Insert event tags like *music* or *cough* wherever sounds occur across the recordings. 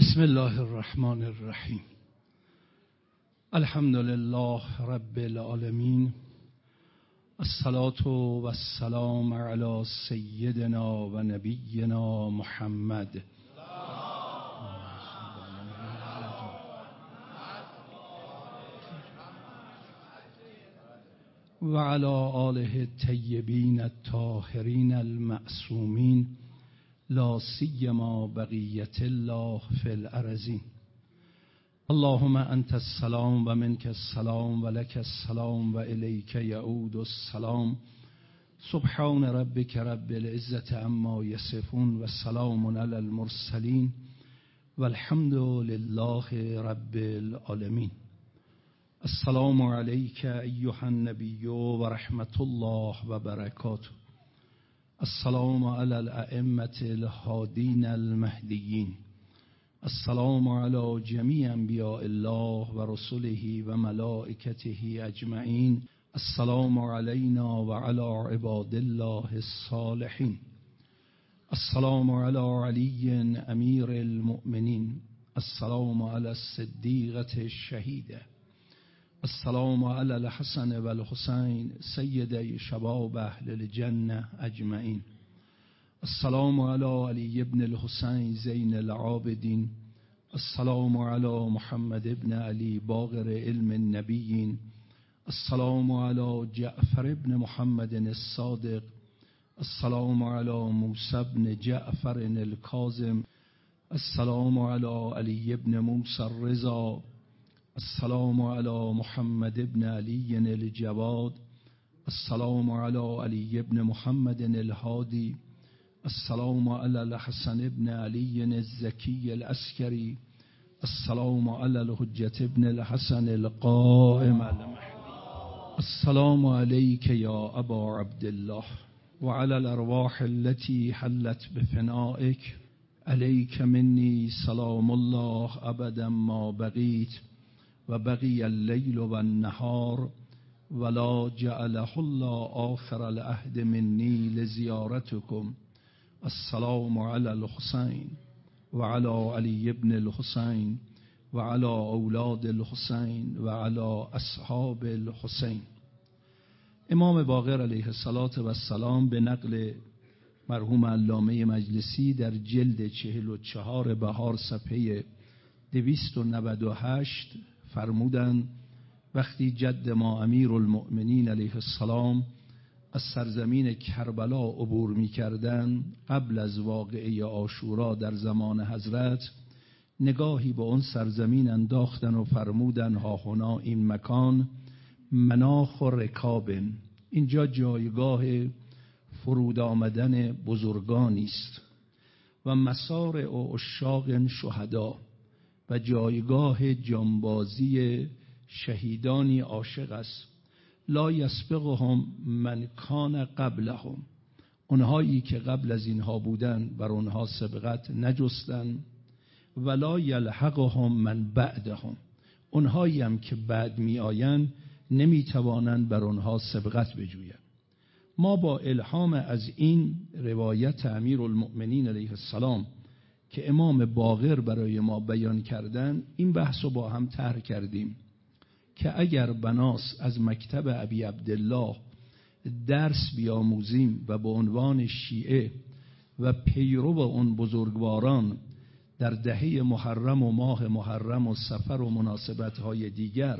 بسم الله الرحمن الرحیم. الحمد لله رب العالمین. الصلاة والسلام علی سیدنا و نبینا محمد. و علی آله الطیبین الطاهرین المعصومین. لا سیما بقیت الله فی الارضین اللهم انت السلام و منک السلام و السلام و الیک یعود السلام. سبحان ربک رب العزة عما یصفون و سلام علی المرسلین. والحمد لله رب العالمین. السلام علیک ایها النبی و رحمت الله و برکاته. السلام علی الائمة الهادین المهدیین السلام علی جمیع انبیاء الله و رسله و اجمعین. السلام علینا و علی عباد الله الصالحین. السلام علی علی امیر المؤمنین. السلام علی الصدیقة الشهیده السلام على الحسن والحسين سيدي شباب أهل الجنة أجمعين. السلام على علي بن الحسين زين العابدين. السلام على محمد بن علي باغر علم النبيين. السلام على جعفر بن محمد الصادق. السلام على موسى بن جعفر الكاظم. السلام على علي بن موسى الرضا. السلام على محمد ابن علي الجواد السلام على علي ابن محمد الهادي السلام على الحسن ابن علي الزكي الأسكري السلام على الحجة ابن الحسن القائم المهدي السلام عليك يا أبا عبد الله وعلى الأرواح التي حلت بفنائك عليك مني سلام الله أبدا ما بقيت و بقی اللیل و النهار ولا جعله الله آخر العهد منی لزیارتكم السلام علی الحسین و علی علی ابن الحسین و علی اولاد الحسین و علی اصحاب الحسین. امام باقر علیه السلام به نقل مرحوم علامه مجلسی در جلد چهل و چهار بهار صفحه دویست و نود و هشت فرمودند وقتی جد ما امیر المؤمنین علیه السلام از سرزمین کربلا عبور می کردن قبل از واقعه آشورا در زمان حضرت نگاهی به اون سرزمین انداختن و فرمودن ها هنا این مکان مناخ و رکابن. اینجا جایگاه فرود آمدن بزرگانی است و مسار و اشاق شهدا. و جایگاه جانبازی شهیدانی عاشق است. لا یسبقهم من کان قبلهم. اونهایی که قبل از اینها بودن بر اونها سبقت نجستن. ولا یلحقهم من بعدهم. اونهایی هم که بعد می آین نمی توانند بر اونها سبقت بجویند. ما با الهام از این روایت امیر المؤمنین علیه السلام که امام باغر برای ما بیان کردن این بحث رو با هم طرح کردیم که اگر بناس از مکتب ابی عبدالله درس بیاموزیم و به عنوان شیعه و پیرو اون بزرگواران در دهه محرم و ماه محرم و سفر و مناسبت دیگر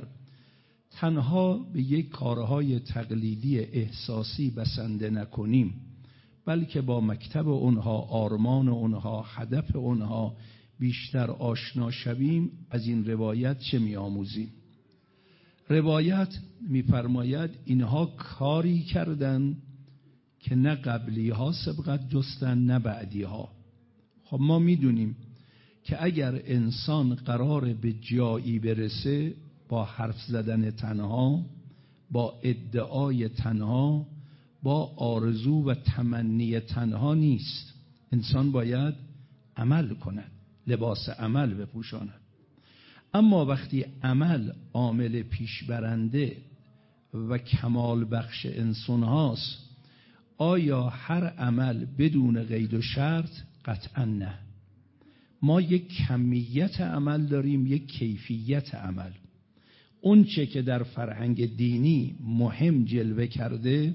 تنها به یک کارهای تقلیدی احساسی بسنده نکنیم. بلکه با مکتب اونها آرمان اونها هدف اونها بیشتر آشنا شویم از این روایت چه می آموزیم روایت میفرماید اینها کاری کردن که نه قبلی ها سبقت جستن نه بعدی ها خب ما می‌دونیم که اگر انسان قرار به جایی برسه با حرف زدن تنها با ادعای تنها با آرزو و تمنی تنها نیست. انسان باید عمل کند لباس عمل بپوشاند. اما وقتی عمل عامل پیشبرنده و کمال بخش انسان هاست آیا هر عمل بدون قید و شرط؟ قطعا نه. ما یک کمیت عمل داریم یک کیفیت عمل. اون چه که در فرهنگ دینی مهم جلوه کرده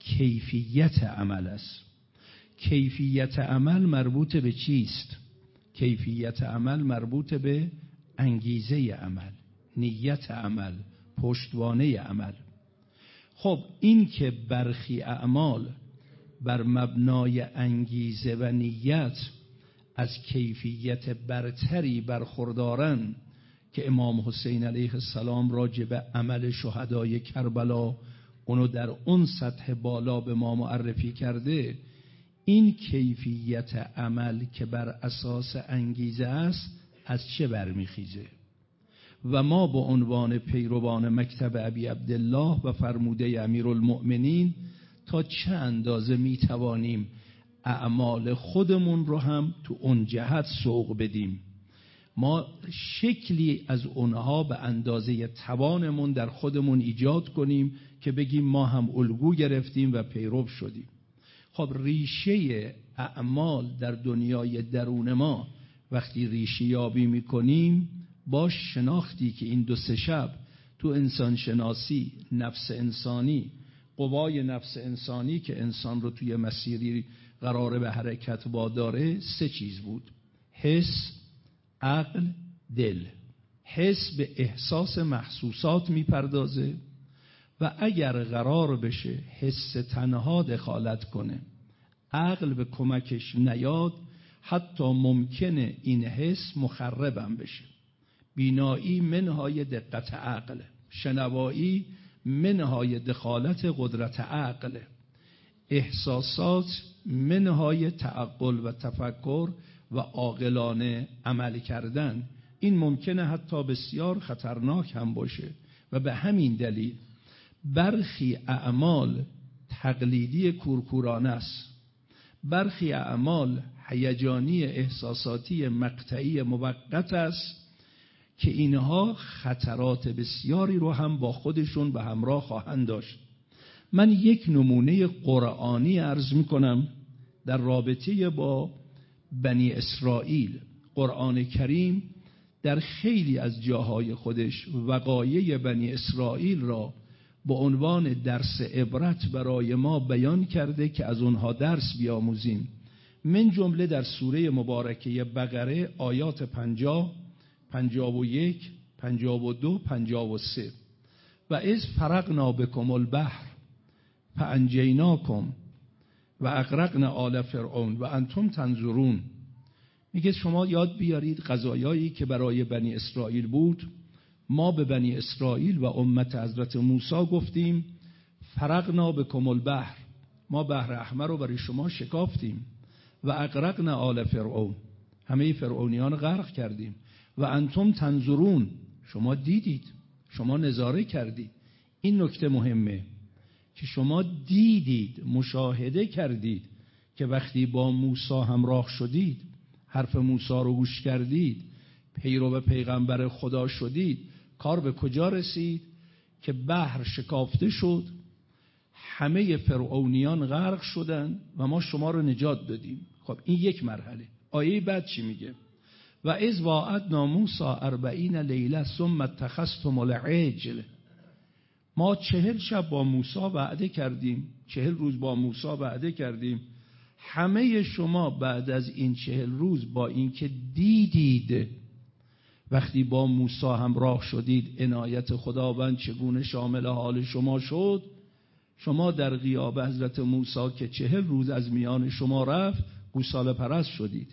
کیفیت عمل است. کیفیت عمل مربوط به چیست؟ کیفیت عمل مربوط به انگیزه عمل نیت عمل پشتوانه عمل. خب این که برخی اعمال بر مبنای انگیزه و نیت از کیفیت برتری برخوردارن که امام حسین علیه السلام راجع به عمل شهدای کربلا اونو در اون سطح بالا به ما معرفی کرده این کیفیت عمل که بر اساس انگیزه است از چه برمیخیزه؟ و ما به عنوان پیروان مکتب ابی عبدالله و فرموده امیرالمؤمنین تا چه اندازه می توانیم اعمال خودمون رو هم تو اون جهت سوق بدیم؟ ما شکلی از اونها به اندازه توانمون در خودمون ایجاد کنیم که بگیم ما هم الگو گرفتیم و پیرو شدیم. خب ریشه اعمال در دنیای درون ما وقتی ریشه یابی می‌کنیم با شناختی که این دو سه شب تو انسان شناسی نفس انسانی قوای نفس انسانی که انسان رو توی مسیری قراره به حرکت واداره سه چیز بود. حس عقل دل. حس به احساس محسوسات می‌پردازه. و اگر قرار بشه حس تنها دخالت کنه عقل به کمکش نیاد حتی ممکنه این حس مخربم بشه. بینایی منهای دقت عقل شنوایی منهای دخالت قدرت عقل. احساسات منهای تعقل و تفکر و عاقلانه عمل کردن. این ممکنه حتی بسیار خطرناک هم باشه و به همین دلیل برخی اعمال تقلیدی کورکورانه است. برخی اعمال هیجانی احساساتی مقطعی موقت است که اینها خطرات بسیاری رو هم با خودشون به همراه خواهند داشت. من یک نمونه قرآنی عرض می کنم در رابطه با بنی اسرائیل. قرآن کریم در خیلی از جاهای خودش وقایع بنی اسرائیل را به عنوان درس عبرت برای ما بیان کرده که از اونها درس بیاموزیم. من جمله در سوره مبارکه بقره آیات پنجاه پنجاب و یک پنجاب و از فرقنا بکم البحر فانجیناکم و اقرقنا آل فرعون و انتم تنظرون. میگه شما یاد بیارید غذایایی که برای بنی اسرائیل بود. ما به بنی اسرائیل و امت حضرت موسی گفتیم فرقنا بکم البحر. ما بحر احمر رو برای شما شکافتیم. و اقرقنا آل فرعون. همه فرعونیان غرق کردیم. و انتم تنظرون. شما دیدید. شما نظاره کردید. این نکته مهمه که شما دیدید مشاهده کردید که وقتی با موسی همراه شدید حرف موسی رو گوش کردید پیرو پیغمبر خدا شدید کار به کجا رسید که بحر شکافته شد همه فرعونیان غرق شدن و ما شما رو نجات دادیم. خب این یک مرحله. آیه بعد چی میگه؟ و از واعدنا موسا اربعین لیله ثم اتخذتم العجل. ما چهل شب با موسا وعده کردیم چهل روز با موسا وعده کردیم. همه شما بعد از این چهل روز با اینکه دیدید وقتی با موسی همراه شدید عنایت خداوند چگونه شامل حال شما شد؟ شما در غیاب حضرت موسی که چهل روز از میان شما رفت گوساله پرست شدید.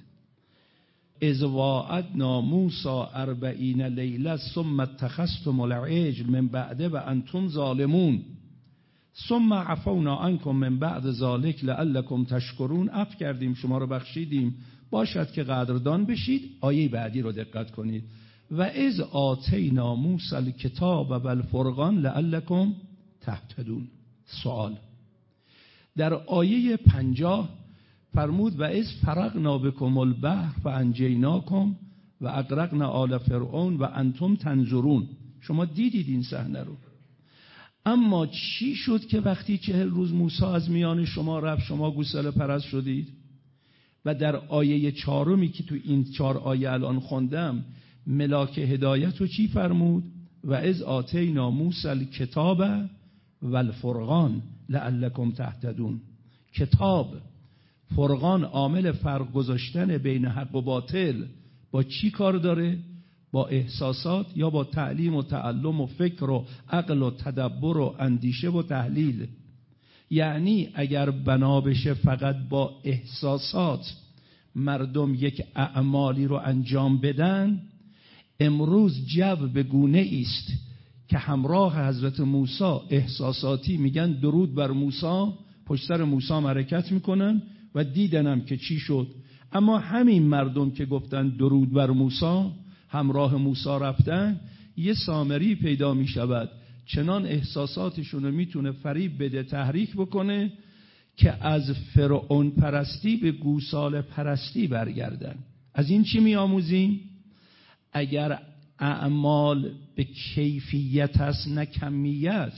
از واعدنا موسا اربعین لیله ثم اتخذتم العجل من بعده و انتم ظالمون. ثم عفونا عنكم من بعد ذلك لعلكم تشکرون. اف کردیم شما رو بخشیدیم. باشد که قدردان بشید آیه بعدی رو دقت کنید. و از آتینا موسی الکتاب و الفرقان لعلکم تهتدون. سوال در آیه پنجاه فرمود و از فرقنا بکم البحر و انجیناکم و اقرقنا آل فرعون و انتم تنظرون. شما دیدید این صحنه رو. اما چی شد که وقتی چهل روز موسی از میان شما رفت شما گوساله پرست شدید؟ و در آیه چهارمی که تو این چهار آیه الان خوندم ملاک هدایت رو چی فرمود؟ و از آتینا موسی کتاب و الفرقان لعلکم تهتدون. کتاب فرقان عامل فرق گذاشتن بین حق و باطل. با چی کار داره؟ با احساسات یا با تعلیم و تعلم و فکر و عقل و تدبر و اندیشه و تحلیل؟ یعنی اگر بنا بشه فقط با احساسات مردم یک اعمالی رو انجام بدن امروز جو به گونه است که همراه حضرت موسی احساساتی میگن درود بر موسی پشت سر موسی حرکت می‌کنن و دیدنم که چی شد. اما همین مردم که گفتن درود بر موسی همراه موسی رفتن یه سامری پیدا می شود چنان احساساتشون رو می‌تونه فریب بده تحریک بکنه که از فرعون پرستی به گوسال پرستی برگردن. از این چی میآموزیم؟ اگر اعمال به کیفیت است نه کمیت.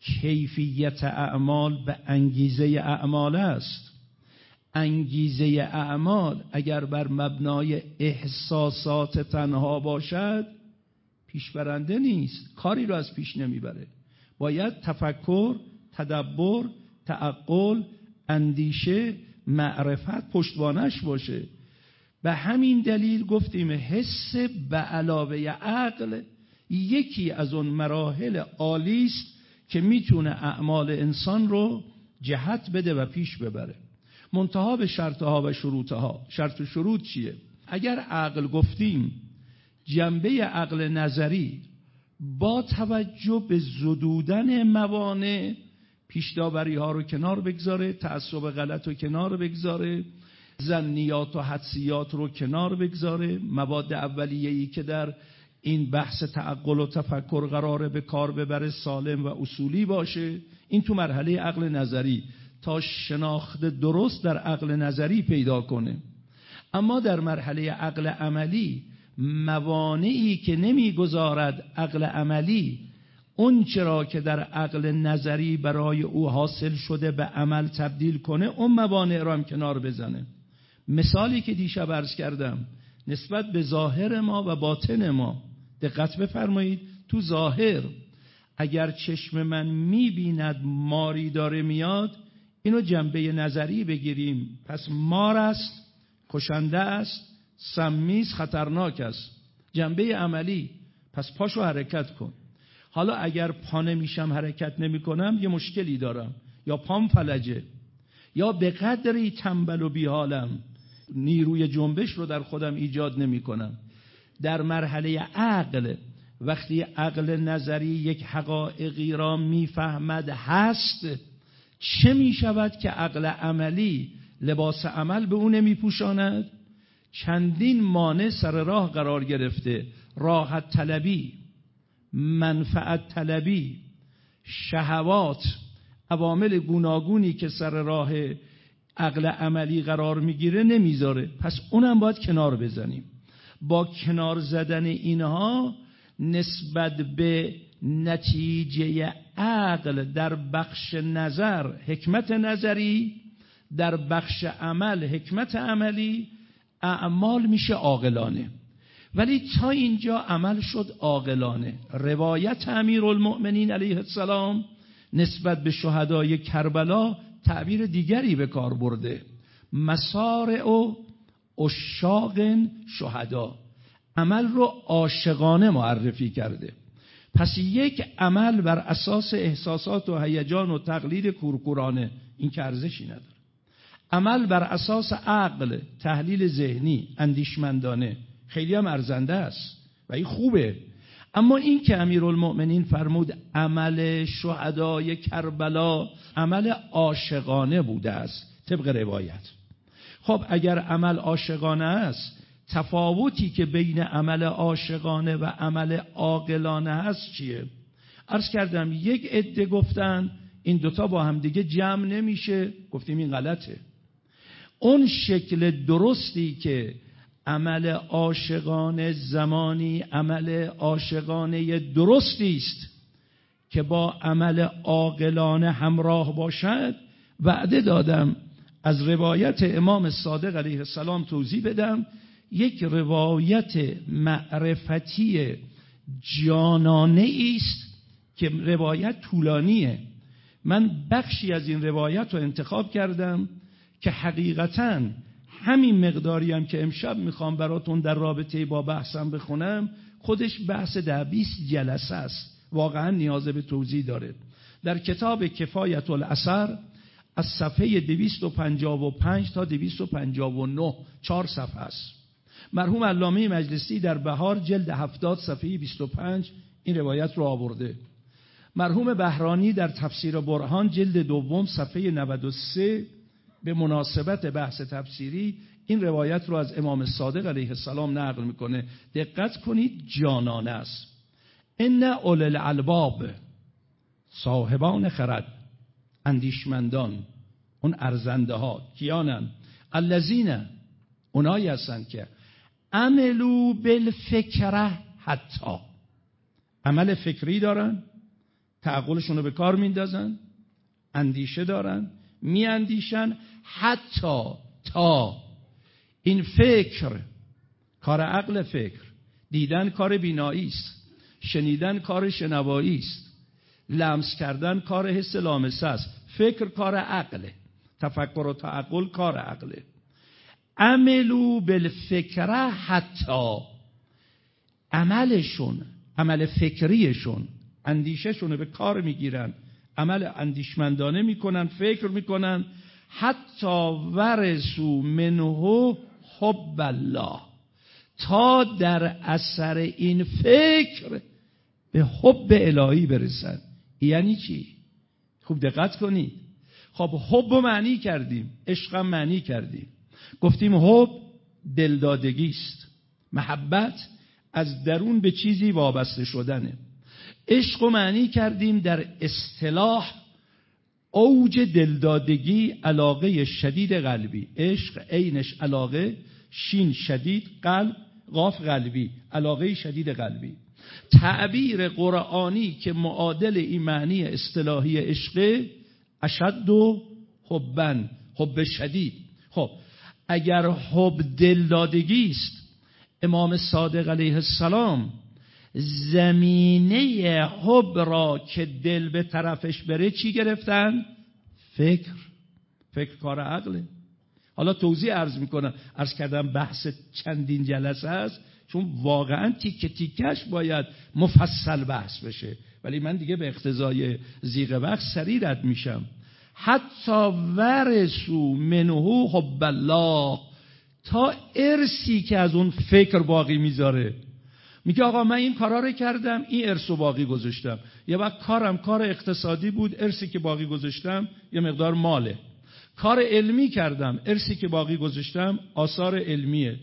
کیفیت اعمال به انگیزه اعمال است. انگیزه اعمال اگر بر مبنای احساسات تنها باشد پیشبرنده نیست کاری رو از پیش نمی‌بره. باید تفکر تدبر تعقل اندیشه معرفت پشتوانش باشه. به همین دلیل گفتیم حس به علاوه عقل یکی از اون مراحل عالی است که می‌تونه اعمال انسان رو جهت بده و پیش ببره. منتها به شرطها و شروطها. شرط و شروط چیه؟ اگر عقل گفتیم جنبه عقل نظری با توجه به زدودن موانع پیشداوری ها رو کنار بگذاره تعصب غلط رو کنار بگذاره زنیات و حدسیات رو کنار بگذاره. مواد اولیه‌ای که در این بحث تعقل و تفکر قراره به کار ببره سالم و اصولی باشه. این تو مرحله عقل نظری. تا شناخت درست در عقل نظری پیدا کنه. اما در مرحله عقل عملی موانعی که نمی‌گذارد عقل عملی اون چرا که در عقل نظری برای او حاصل شده به عمل تبدیل کنه اون موانع را هم کنار بزنه. مثالی که دیشب عرض کردم نسبت به ظاهر ما و باطن ما دقت بفرمایید تو ظاهر اگر چشم من می‌بیند ماری داره میاد اینو جنبه نظری بگیریم. پس مار است کشنده است سمیز خطرناک است. جنبه عملی. پس پاشو حرکت کن. حالا اگر پا نمیشم حرکت نمی کنم یه مشکلی دارم. یا پام فلجه. یا به قدری تنبل و بیحالم. نیروی جنبش رو در خودم ایجاد نمی کنم در مرحله عقل وقتی عقل نظری یک حقایقی را می‌فهمد هست. چه می شود که عقل عملی لباس عمل به او نمی پوشاند چندین مانع سر راه قرار گرفته. راحت طلبی منفعت طلبی شهوات عوامل گوناگونی که سر راه عقل عملی قرار می‌گیره نمی‌ذاره. پس اونم باید کنار بزنیم. با کنار زدن اینها نسبت به نتیجه عقل در بخش نظر حکمت نظری در بخش عمل حکمت عملی اعمال میشه عاقلانه. ولی تا اینجا عمل شد عاقلانه. روایت امیرالمؤمنین علیه السلام نسبت به شهدای کربلا تعبیر دیگری به کار برده. مسار او اشاق شهدا. عمل رو عاشقانه معرفی کرده. پس یک عمل بر اساس احساسات و هیجان و تقلید کورکورانه این که ارزشی نداره. عمل بر اساس عقل تحلیل ذهنی اندیشمندانه. خیلی هم ارزنده است و این خوبه. اما این که امیرالمؤمنین فرمود عمل شهدای کربلا عمل عاشقانه بوده است طبق روایت. خب اگر عمل عاشقانه است تفاوتی که بین عمل عاشقانه و عمل عاقلانه هست چیه؟ عرض کردم یک عده گفتن این دوتا با هم دیگه جمع نمیشه. گفتیم این غلطه. اون شکل درستی که عمل عاشقانه زمانی عمل عاشقانه درستی است که با عمل عاقلانه همراه باشد. وعده دادم از روایت امام صادق علیه السلام توضیح بدم. یک روایت معرفتی جانانه است که روایت طولانیه. من بخشی از این روایت رو انتخاب کردم که حقیقتا همین مقداری هم که امشب می‌خوام براتون در رابطه با بحثم بخونم خودش بحث ده بیست جلسه است. واقعا نیاز به توضیح داره. در کتاب کفایت الاثر از صفحه 255 تا 259 چهار صفحه است. مرحوم علامه مجلسی در بهار جلد 70 صفحه 25 این روایت رو آورده. مرحوم بهرانی در تفسیر برهان جلد دوم صفحه 93 به مناسبت بحث تفسیری این روایت رو از امام صادق علیه السلام نقل می‌کنه. دقت کنید جانانه است. ان اول الالباب صاحبان خرد اندیشمندان اون ارزنده ها کیانن؟ الذین اونایی هستن که عملو بالفکره حتی. عمل فکری دارن تعقلشون رو به کار میندازن اندیشه دارن میاندیشن حتی تا این فکر کار عقل فکر دیدن کار بینایی است شنیدن کار شنوایی است لمس کردن کار حس لامسه است فکر کار عقله تفکر و تعقل کار عقله. عملو بالفکره حتی عملشون عمل فکریشون اندیشهشون به کار می‌گیرن. عمل اندیشمندانه می‌کنن فکر می‌کنن. حتی ورسو منه حب الله. تا در اثر این فکر به حب الهی برسن یعنی چی؟ خوب دقت کنید. خب حب و معنی کردیم عشقم معنی کردیم. گفتیم حب دلدادگی است. محبت از درون به چیزی وابسته شدنه. عشق و معنی کردیم در اصطلاح اوج دلدادگی علاقه شدید قلبی. عشق عینش علاقه شین شدید قلب قاف قلبی علاقه شدید قلبی. تعبیر قرآنی که معادل این معنی اصطلاحی عشق اشد و حبن حب شدید. خب اگر حب دلدادگی است امام صادق علیه السلام زمینه حب را که دل به طرفش بره چی گرفتن؟ فکر. فکر کار عقله. حالا توضیح عرض می‌کنم. عرض کردم بحث چندین جلسه است چون واقعا تیکه تیکش باید مفصل بحث بشه. ولی من دیگه به اقتضای زیغ وقت سریع رد میشم. حتی ورسو منهو حب الله تا ارسی که از اون فکر باقی می‌ذاره. میگه آقا من این کارا رو کردم این ارث و باقی گذاشتم. یه وقت کارم کار اقتصادی بود ارسی که باقی گذاشتم یه مقدار ماله. کار علمی کردم ارسی که باقی گذاشتم آثار علمیه.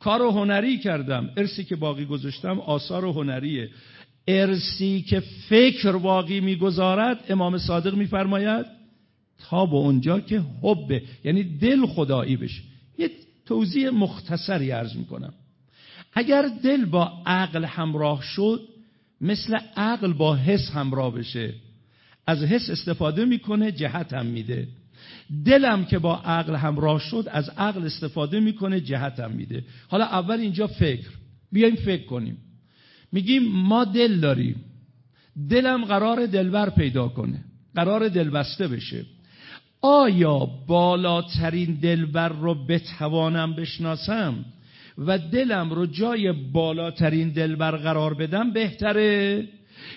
کار هنری کردم ارسی که باقی گذاشتم آثار هنریه. ارسی که فکر باقی می‌گذارد امام صادق میفرماید تا به اونجا که حبه یعنی دل خدایی بشه. یه توضیح مختصری عرض می‌کنم. اگر دل با عقل همراه شد مثل عقل با حس همراه بشه. از حس استفاده می‌کنه جهت هم میده. دلم که با عقل همراه شد از عقل استفاده می‌کنه جهت هم میده. حالا اول اینجا فکر. بیایم فکر کنیم. میگیم ما دل داریم. دلم قرار دلبر پیدا کنه. قرار دلبسته بشه. آیا بالاترین دلبر رو بتوانم بشناسم؟ و دلم رو جای بالاترین دلبر قرار بدم بهتره.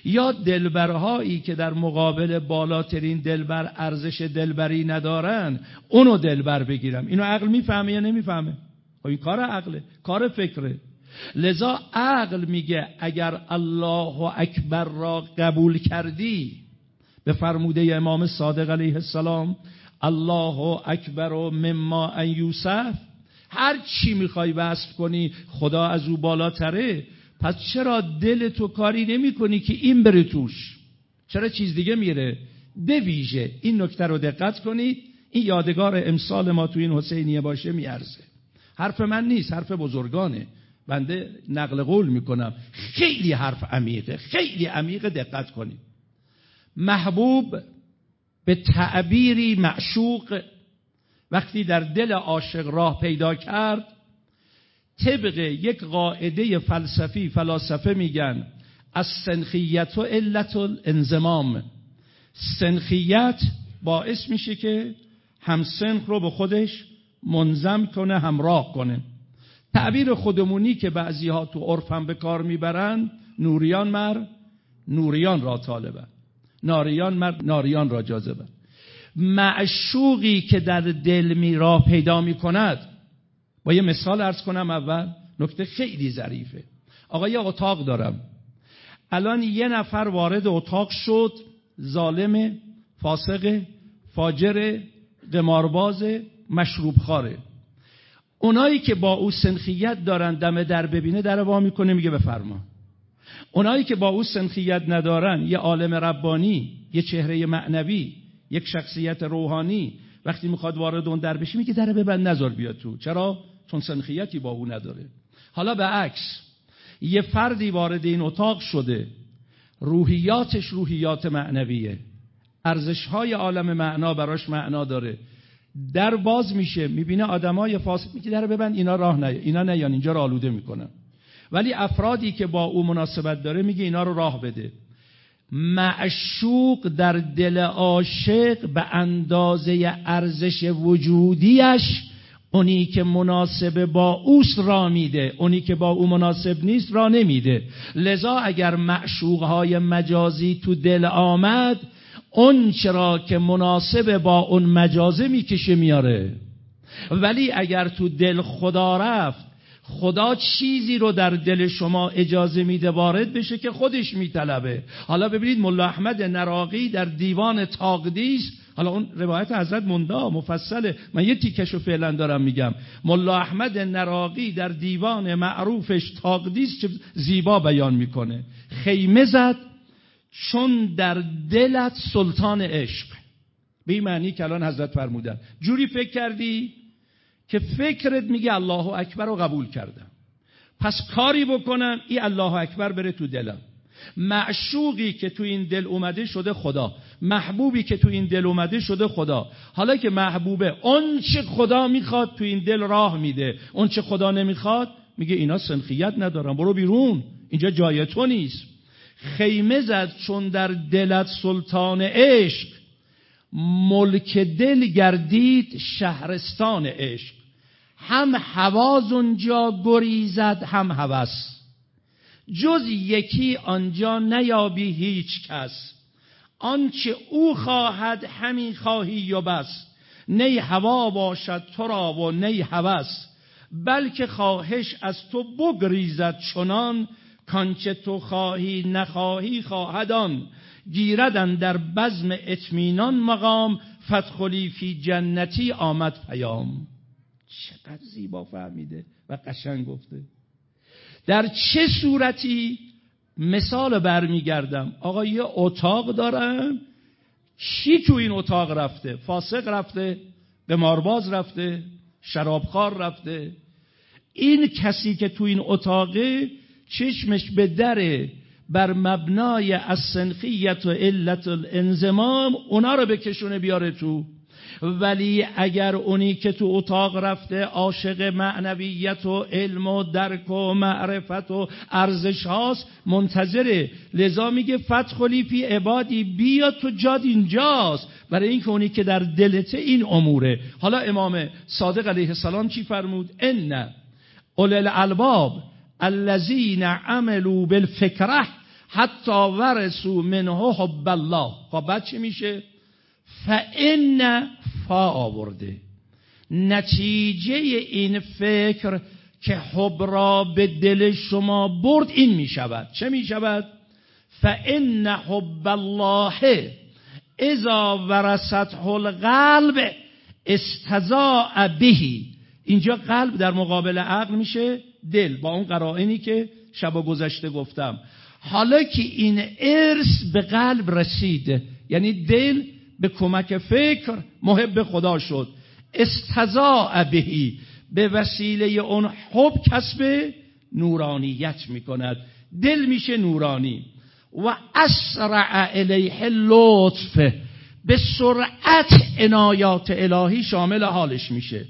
یا دلبرهایی که در مقابل بالاترین دلبر ارزش دلبری ندارن اونو دلبر بگیرم. اینو عقل می‌فهمه یا نمی‌فهمه؟ خب این کار عقله کار فکره. لذا عقل میگه اگر الله اکبر را قبول کردی به فرموده امام صادق علیه السلام الله اکبر و مما ان یوسف هر چی می‌خوای وصف کنی خدا از او بالاتره. پس چرا دل تو کاری نمی کنی که این بره توش؟ چرا چیز دیگه میره؟ به ویژه این نکته رو دقت کنید این یادگار امسال ما تو این حسینیه باشه میارزه. حرف من نیست حرف بزرگانه. بنده نقل قول می‌کنم. خیلی حرف عمیقه خیلی عمیقه دقت کنید. محبوب به تعبیری معشوق وقتی در دل عاشق راه پیدا کرد طبق یک قاعده فلسفی فلاسفه میگن از سنخیت و علت الانزمام. سنخیت باعث میشه که همسنخ رو به خودش منظم کنه همراه کنه. تعبیر خودمونی که بعضی ها تو عرف هم به کار می‌برن نوریان مر نوریان را طالبه. ناریان مر ناریان را جاذبه. معشوقی که در دل می راه پیدا می کند. با یه مثال ارز کنم اول نکته خیلی ظریفه. آقا یه اتاق دارم. الان یه نفر وارد اتاق شد ظالم فاسق فاجر قمارباز مشروب خاره اونایی که با او سنخیت دارن دم در ببینه در وا می‌کنه میگه بفرما. اونایی که با او سنخیت ندارن یه عالم ربانی یه چهره معنوی یک شخصیت روحانی وقتی می‌خواد وارد اون در بشه میگه در ببند نظر بیاد تو. چرا؟ چون سنخیتی با او نداره. حالا به عکس. یه فردی وارد این اتاق شده. روحیاتش روحیات معنویه. ارزش های عالم معنا براش معنا داره. در باز میشه می‌بینه آدمای فاسد میگه در ببند اینا راه نه اینا نیان اینجا رو آلوده می‌کنن ولی افرادی که با او مناسبت داره میگه اینا رو راه بده. معشوق در دل عاشق به اندازه ارزش وجودیش اونی که مناسب با اوست را میده. اونی که با او مناسب نیست را نمیده. لذا اگر معشوقهای مجازی تو دل آمد اون چرا که مناسب با اون مجازه می‌کشه میاره. ولی اگر تو دل خدا رفت خدا چیزی رو در دل شما اجازه میده وارد بشه که خودش میطلبه. حالا ببینید ملا احمد نراقی در دیوان تاقدیس حالا اون روایت حضرت مندا مفصله. من یه تیکشو فعلا دارم میگم. ملا احمد نراقی در دیوان معروفش تاقدیس چه زیبا بیان می‌کنه. خیمه زد چون در دلت سلطان عشق. به این معنی که الان حضرت فرمودن. جوری فکر کردی؟ که فکرت میگه الله اکبر رو قبول کردم. پس کاری بکنم این الله اکبر بره تو دلم. معشوقی که تو این دل اومده شده خدا. محبوبی که تو این دل اومده شده خدا. حالا که محبوبه اون چه خدا می‌خواد تو این دل راه میده. اون چه خدا نمی‌خواد میگه اینا سنخیت ندارم. برو بیرون. اینجا جای تو نیست. خیمه زد چون در دلت سلطان عشق. ملک دل گردید شهرستان عشق. هم حواز اونجا گریزد هم هوس. جز یکی آنجا نیابی هیچ کس. آنچه او خواهد همین خواهی و بس نی هوا باشد تو را و نی هوس. بلکه خواهش از تو بگریزد چنان کانچه تو خواهی نخواهی خواهدان گیردن در بزم اطمینان مقام فتخلی فی جنتی آمد پیام. چقدر زیبا فهمیده و قشنگ گفته. در چه صورتی مثال برمیگردم؟ آقا یه اتاق دارم. کی تو این اتاق رفته؟ فاسق رفته قمارباز رفته شرابخوار رفته. این کسی که تو این اتاقه چشمش به دره بر مبنای از سنخیت و علت الانزمام اونا رو بکشونه بیاره تو. ولی اگر اونی که تو اتاق رفته عاشق معنویت و علم و درک و معرفت و ارزش هاست منتظره. لذا میگه فتخلی فی عبادی بیا تو جاد اینجاست. برای اینکه اونی که در دلت این اموره. حالا امام صادق علیه السلام چی فرمود؟ ان اول الالباب الذین عملوا بالفکره حتی ورسو منه حب الله. خب بعد چی میشه؟ فان فا آورده. نتیجه این فکر که حب را به دل شما برد این می شود چه می شود؟ فان حب الله اذا ورست القلب استزاع بهی اینجا قلب در مقابل عقل میشه دل. با اون قرائنی که شب گذشته گفتم. حالا که این ارث به قلب رسید یعنی دل به کمک فکر محب خدا شد. استزاع بهی به وسیله اون حب کسب نورانیت می‌کند. دل میشه نورانی. و اسرع الیه لطف به سرعت عنایات الهی شامل حالش میشه.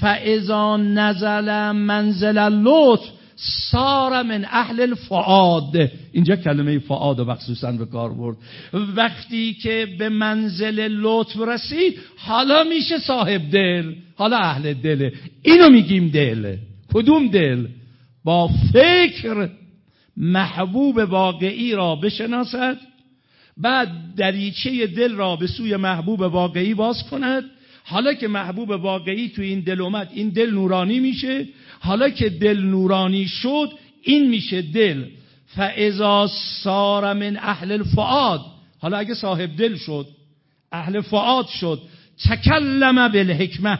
فاذا نزل منزل اللطف سار من اهل الفعاد اینجا کلمه فعاد و مخصوصا به کار برد. وقتی که به منزل لطف رسید حالا میشه صاحب دل حالا اهل دله اینو میگیم دل. کدوم دل؟ با فکر محبوب واقعی را بشناسد بعد دریچه دل را به سوی محبوب واقعی باز کند. حالا که محبوب واقعی تو این دل اومد این دل نورانی میشه. حالا که دل نورانی شد این میشه دل. فاذا سار من اهل الفعاد حالا اگه صاحب دل شد اهل فعاد شد تکلم بالحکمه.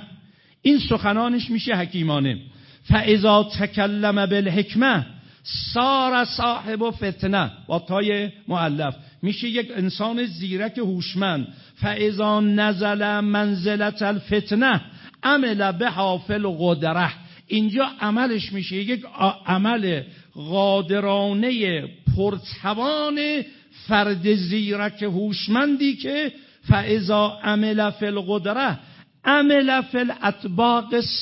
این سخنانش میشه حکیمانه. فاذا تکلم بالحکمه سار صاحب فتنه. با تای معلف میشه یک انسان زیرک هوشمند. فاذا نزل منزلت الفتنه عمل به حافل قدره. اینجا عملش میشه. یک عمل قادرانه پرتوان فرد زیرک هوشمندی که فاذا عمل فی القدره عمل فی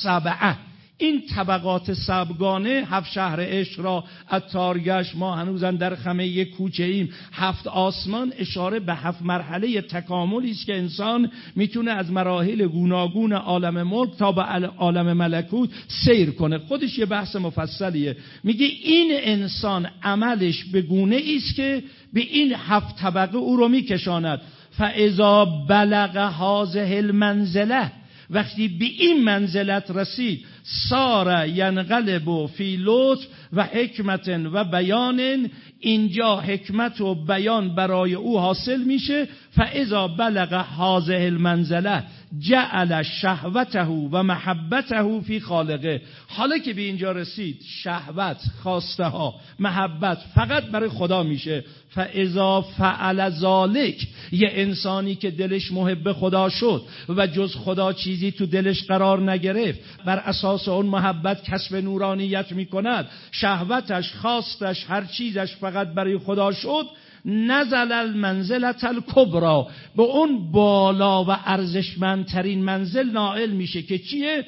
سبعه این طبقات سبگانه هفت شهر عشق را اتارگش ما هنوزن در خمه یک کوچه ایم. هفت آسمان اشاره به هفت مرحله تکاملی است که انسان می‌تونه از مراحل گوناگون عالم ملک تا به عالم ملکوت سیر کنه. خودش یه بحث مفصلیه. میگه این انسان عملش به گونه است که به این هفت طبقه او رو میکشاند. فاذا بلغ هذه المنزله وقتی به این منزلت رسید سار ینقلب فی لطف و حکمت و بیان. اینجا حکمت و بیان برای او حاصل میشه. فاذا بلغ هذه المنزله جعل شهوته و محبته فی خالقه. حالا که به اینجا رسید شهوت خواسته ها محبت فقط برای خدا میشه. فاذا فعل ذالک یه انسانی که دلش محب خدا شد و جز خدا چیزی تو دلش قرار نگرفت بر اساس اون محبت کسب نورانیت می‌کند. شهوتش خواستش هر چیزش فقط برای خدا شد. نزل المنزلت الکبرا به اون بالا و ارزشمندترین منزل نائل میشه که چیه؟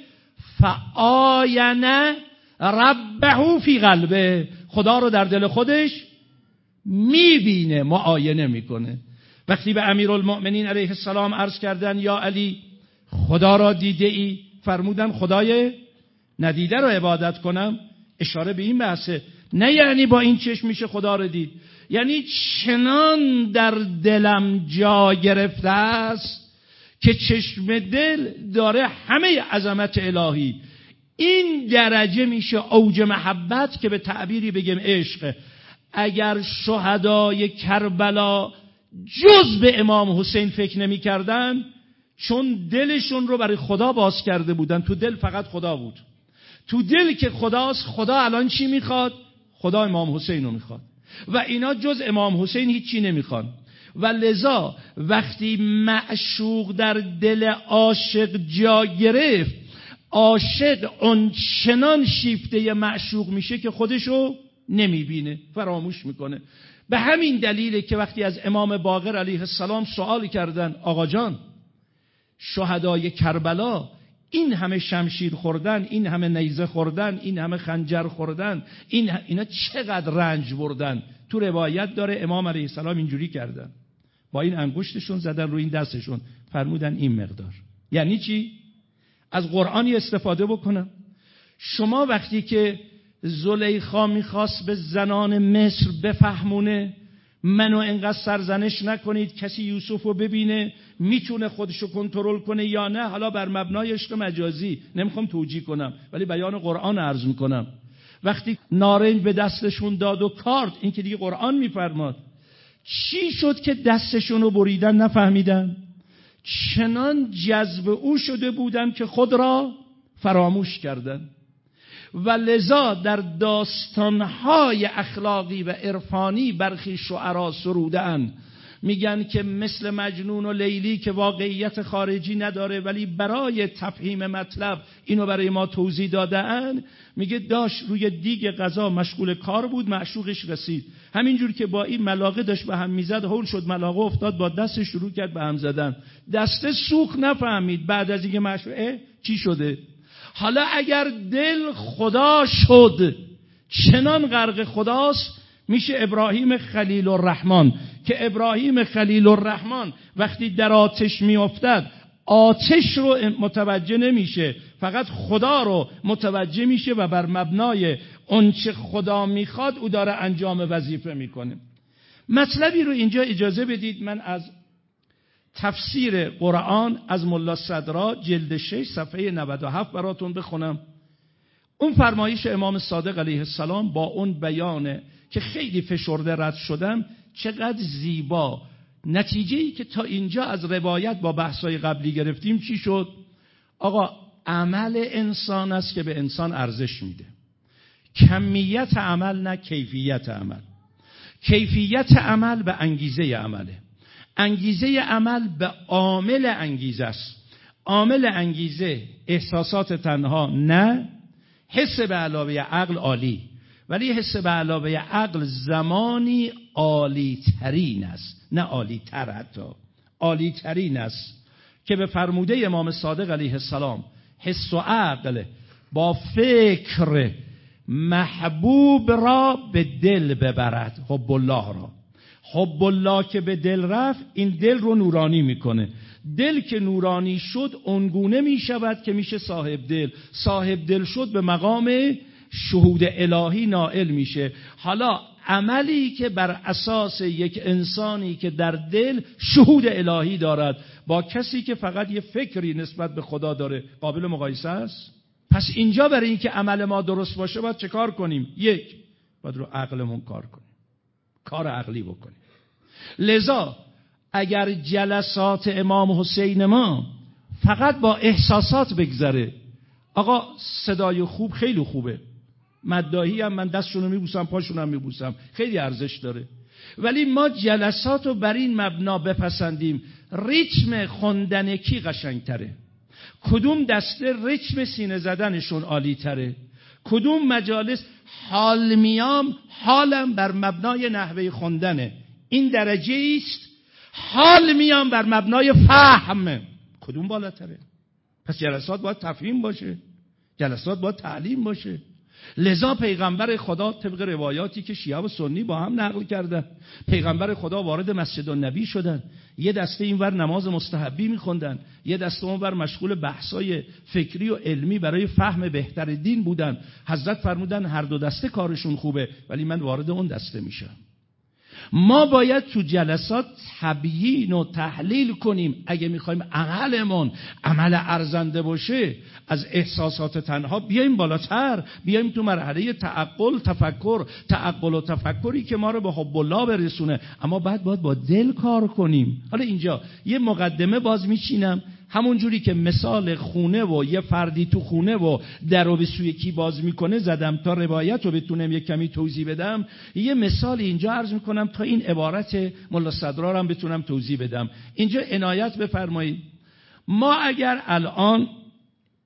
فآینه ربه فی قلبه. خدا رو در دل خودش می‌بینه معاینه می‌کنه. وقتی به امیرالمؤمنین علیه السلام عرض کردن یا علی خدا را دیده ای؟ فرمودن خدای ندیده رو عبادت کنم. اشاره به این بحثه. نه یعنی با این چشم میشه خدا رو دید. یعنی چنان در دلم جا گرفته است که چشم دل داره همه عظمت الهی. این درجه میشه اوج محبت که به تعبیری بگیم عشق. اگر شهدای کربلا جز به امام حسین فکر نمی کردن چون دلشون رو برای خدا باز کرده بودن. تو دل فقط خدا بود. تو دل که خداست خدا الان چی می‌خواد؟ خدا امام حسین رو می‌خواد. و اینا جز امام حسین هیچی نمی‌خوان. و لذا وقتی معشوق در دل عاشق جا گرفت عاشق چنان شیفته معشوق میشه که خودشو نمی‌بینه فراموش می‌کنه. به همین دلیله که وقتی از امام باقر علیه السلام سوال کردن آقا جان شهدای کربلا این همه شمشیر خوردن این همه نیزه خوردن این همه خنجر خوردن این اینا چقدر رنج بردن؟ تو روایت داره امام علیه السلام اینجوری کردن. با این انگشتشون زدن رو این دستشون. فرمودن این مقدار. یعنی چی؟ از قرآنی استفاده بکنم. شما وقتی که زلیخا می‌خواست به زنان مصر بفهمونه منو انقدر سرزنش نکنید کسی یوسف رو ببینه می‌تونه خودشو کنترل کنه یا نه؟ حالا بر مبنای عشق مجازی نمی‌خوام توجیه کنم ولی بیان قرآن عرض می‌کنم. وقتی نارنج به دستشون داد و کارت این که دیگه قرآن میفرماد. چی شد که دستشون رو بریدن؟ نفهمیدن. چنان جذب او شده بودن که خود را فراموش کردن. و لذا در داستانهای اخلاقی و عرفانی برخی شعرا سرودن میگن که مثل مجنون و لیلی که واقعیت خارجی نداره ولی برای تفهیم مطلب اینو برای ما توضیح دادن میگه داشت روی دیگ غذا مشغول کار بود معشوقش رسید. همینجور که با این ملاقه داشت به هم می‌زد هول شد ملاقه افتاد با دست شروع کرد به هم زدن. دسته سوخ نفهمید. بعد از اینکه مشروعه چی شده؟ حالا اگر دل خدا شد چنان غرق خداست میشه ابراهیم خلیل الرحمن که ابراهیم خلیل الرحمن وقتی در آتش میافتد آتش رو متوجه نمیشه. فقط خدا رو متوجه میشه و بر مبنای اونچه خدا می‌خواد او داره انجام وظیفه می‌کنه. مطلبی رو اینجا اجازه بدید من از تفسیر قرآن از ملا صدرا جلد 6 صفحه 97 براتون بخونم. اون فرمایش امام صادق علیه السلام با اون بیانه که خیلی فشرده رد شدم چقدر زیبا. نتیجه ای که تا اینجا از روایت با بحثای قبلی گرفتیم چی شد؟ آقا عمل انسان است که به انسان ارزش میده. کمیت عمل نه کیفیت عمل. کیفیت عمل به انگیزه عمله. انگیزه عمل به عامل انگیزه است. عامل انگیزه احساسات تنها نه حس به علاوه عقل عالی. ولی حس به علاوه عقل زمانی عالی ترین است. نه عالی تر حتی. عالی ترین است که به فرموده امام صادق علیه السلام حس و عقل با فکر محبوب را به دل ببرد حب الله را. حب الله که به دل رفت این دل رو نورانی می‌کنه. دل که نورانی شد اونگونه می‌شود که میشه صاحب دل. صاحب دل شد به مقام شهود الهی نائل میشه. حالا عملی که بر اساس یک انسانی که در دل شهود الهی دارد با کسی که فقط یه فکری نسبت به خدا داره قابل مقایسه است؟ پس اینجا برای اینکه عمل ما درست باشه باید چه کار کنیم؟ یک باید رو عقلمون کار کنیم. کار عقلی بکنیم. لذا اگر جلسات امام حسین ما فقط با احساسات بگذره آقا صدای خوب خیلی خوبه. مداهی هم من دستشون رو میبوسم پاشون هم میبوسم. خیلی ارزش داره. ولی ما جلسات رو بر این مبنا بپسندیم. ریتم خوندن کی قشنگتره؟ کدوم دسته ریتم سینه زدنشون عالی تره کدوم مجالس حال میام حالم بر مبنای نحوه خوندنه؟ این درجه است. حال میام بر مبنای فهم. کدوم بالاتره؟ پس جلسات باید تفهیم باشه. جلسات باید تعلیم باشه. لذا پیغمبر خدا طبق روایاتی که شیعه و سنی با هم نقل کردن پیغمبر خدا وارد مسجد النبی شدن. یه دسته اینور نماز مستحبی میخوندن یه دسته اونور مشغول بحثای فکری و علمی برای فهم بهتر دین بودن. حضرت فرمودن هر دو دسته کارشون خوبه ولی من وارد اون دسته میشم. ما باید تو جلسات تبیین و تحلیل کنیم. اگه می‌خوایم عملمون عمل ارزنده باشه از احساسات تنها بیایم بالاتر. بیایم تو مرحله تعقل تفکر. تعقل و تفکری که ما رو به حب الله برسونه. اما بعد باید با دل کار کنیم. حالا اینجا یه مقدمه باز میچینم. همون جوری که مثال خونه و یه فردی تو خونه و در رو به سوی کی باز می‌کنه زدم تا روایت رو بتونم یه کمی توضیح بدم. یه مثال اینجا عرض می‌کنم تا این عبارت ملا صدرا هم بتونم توضیح بدم. اینجا عنایت بفرمایید. ما اگر الان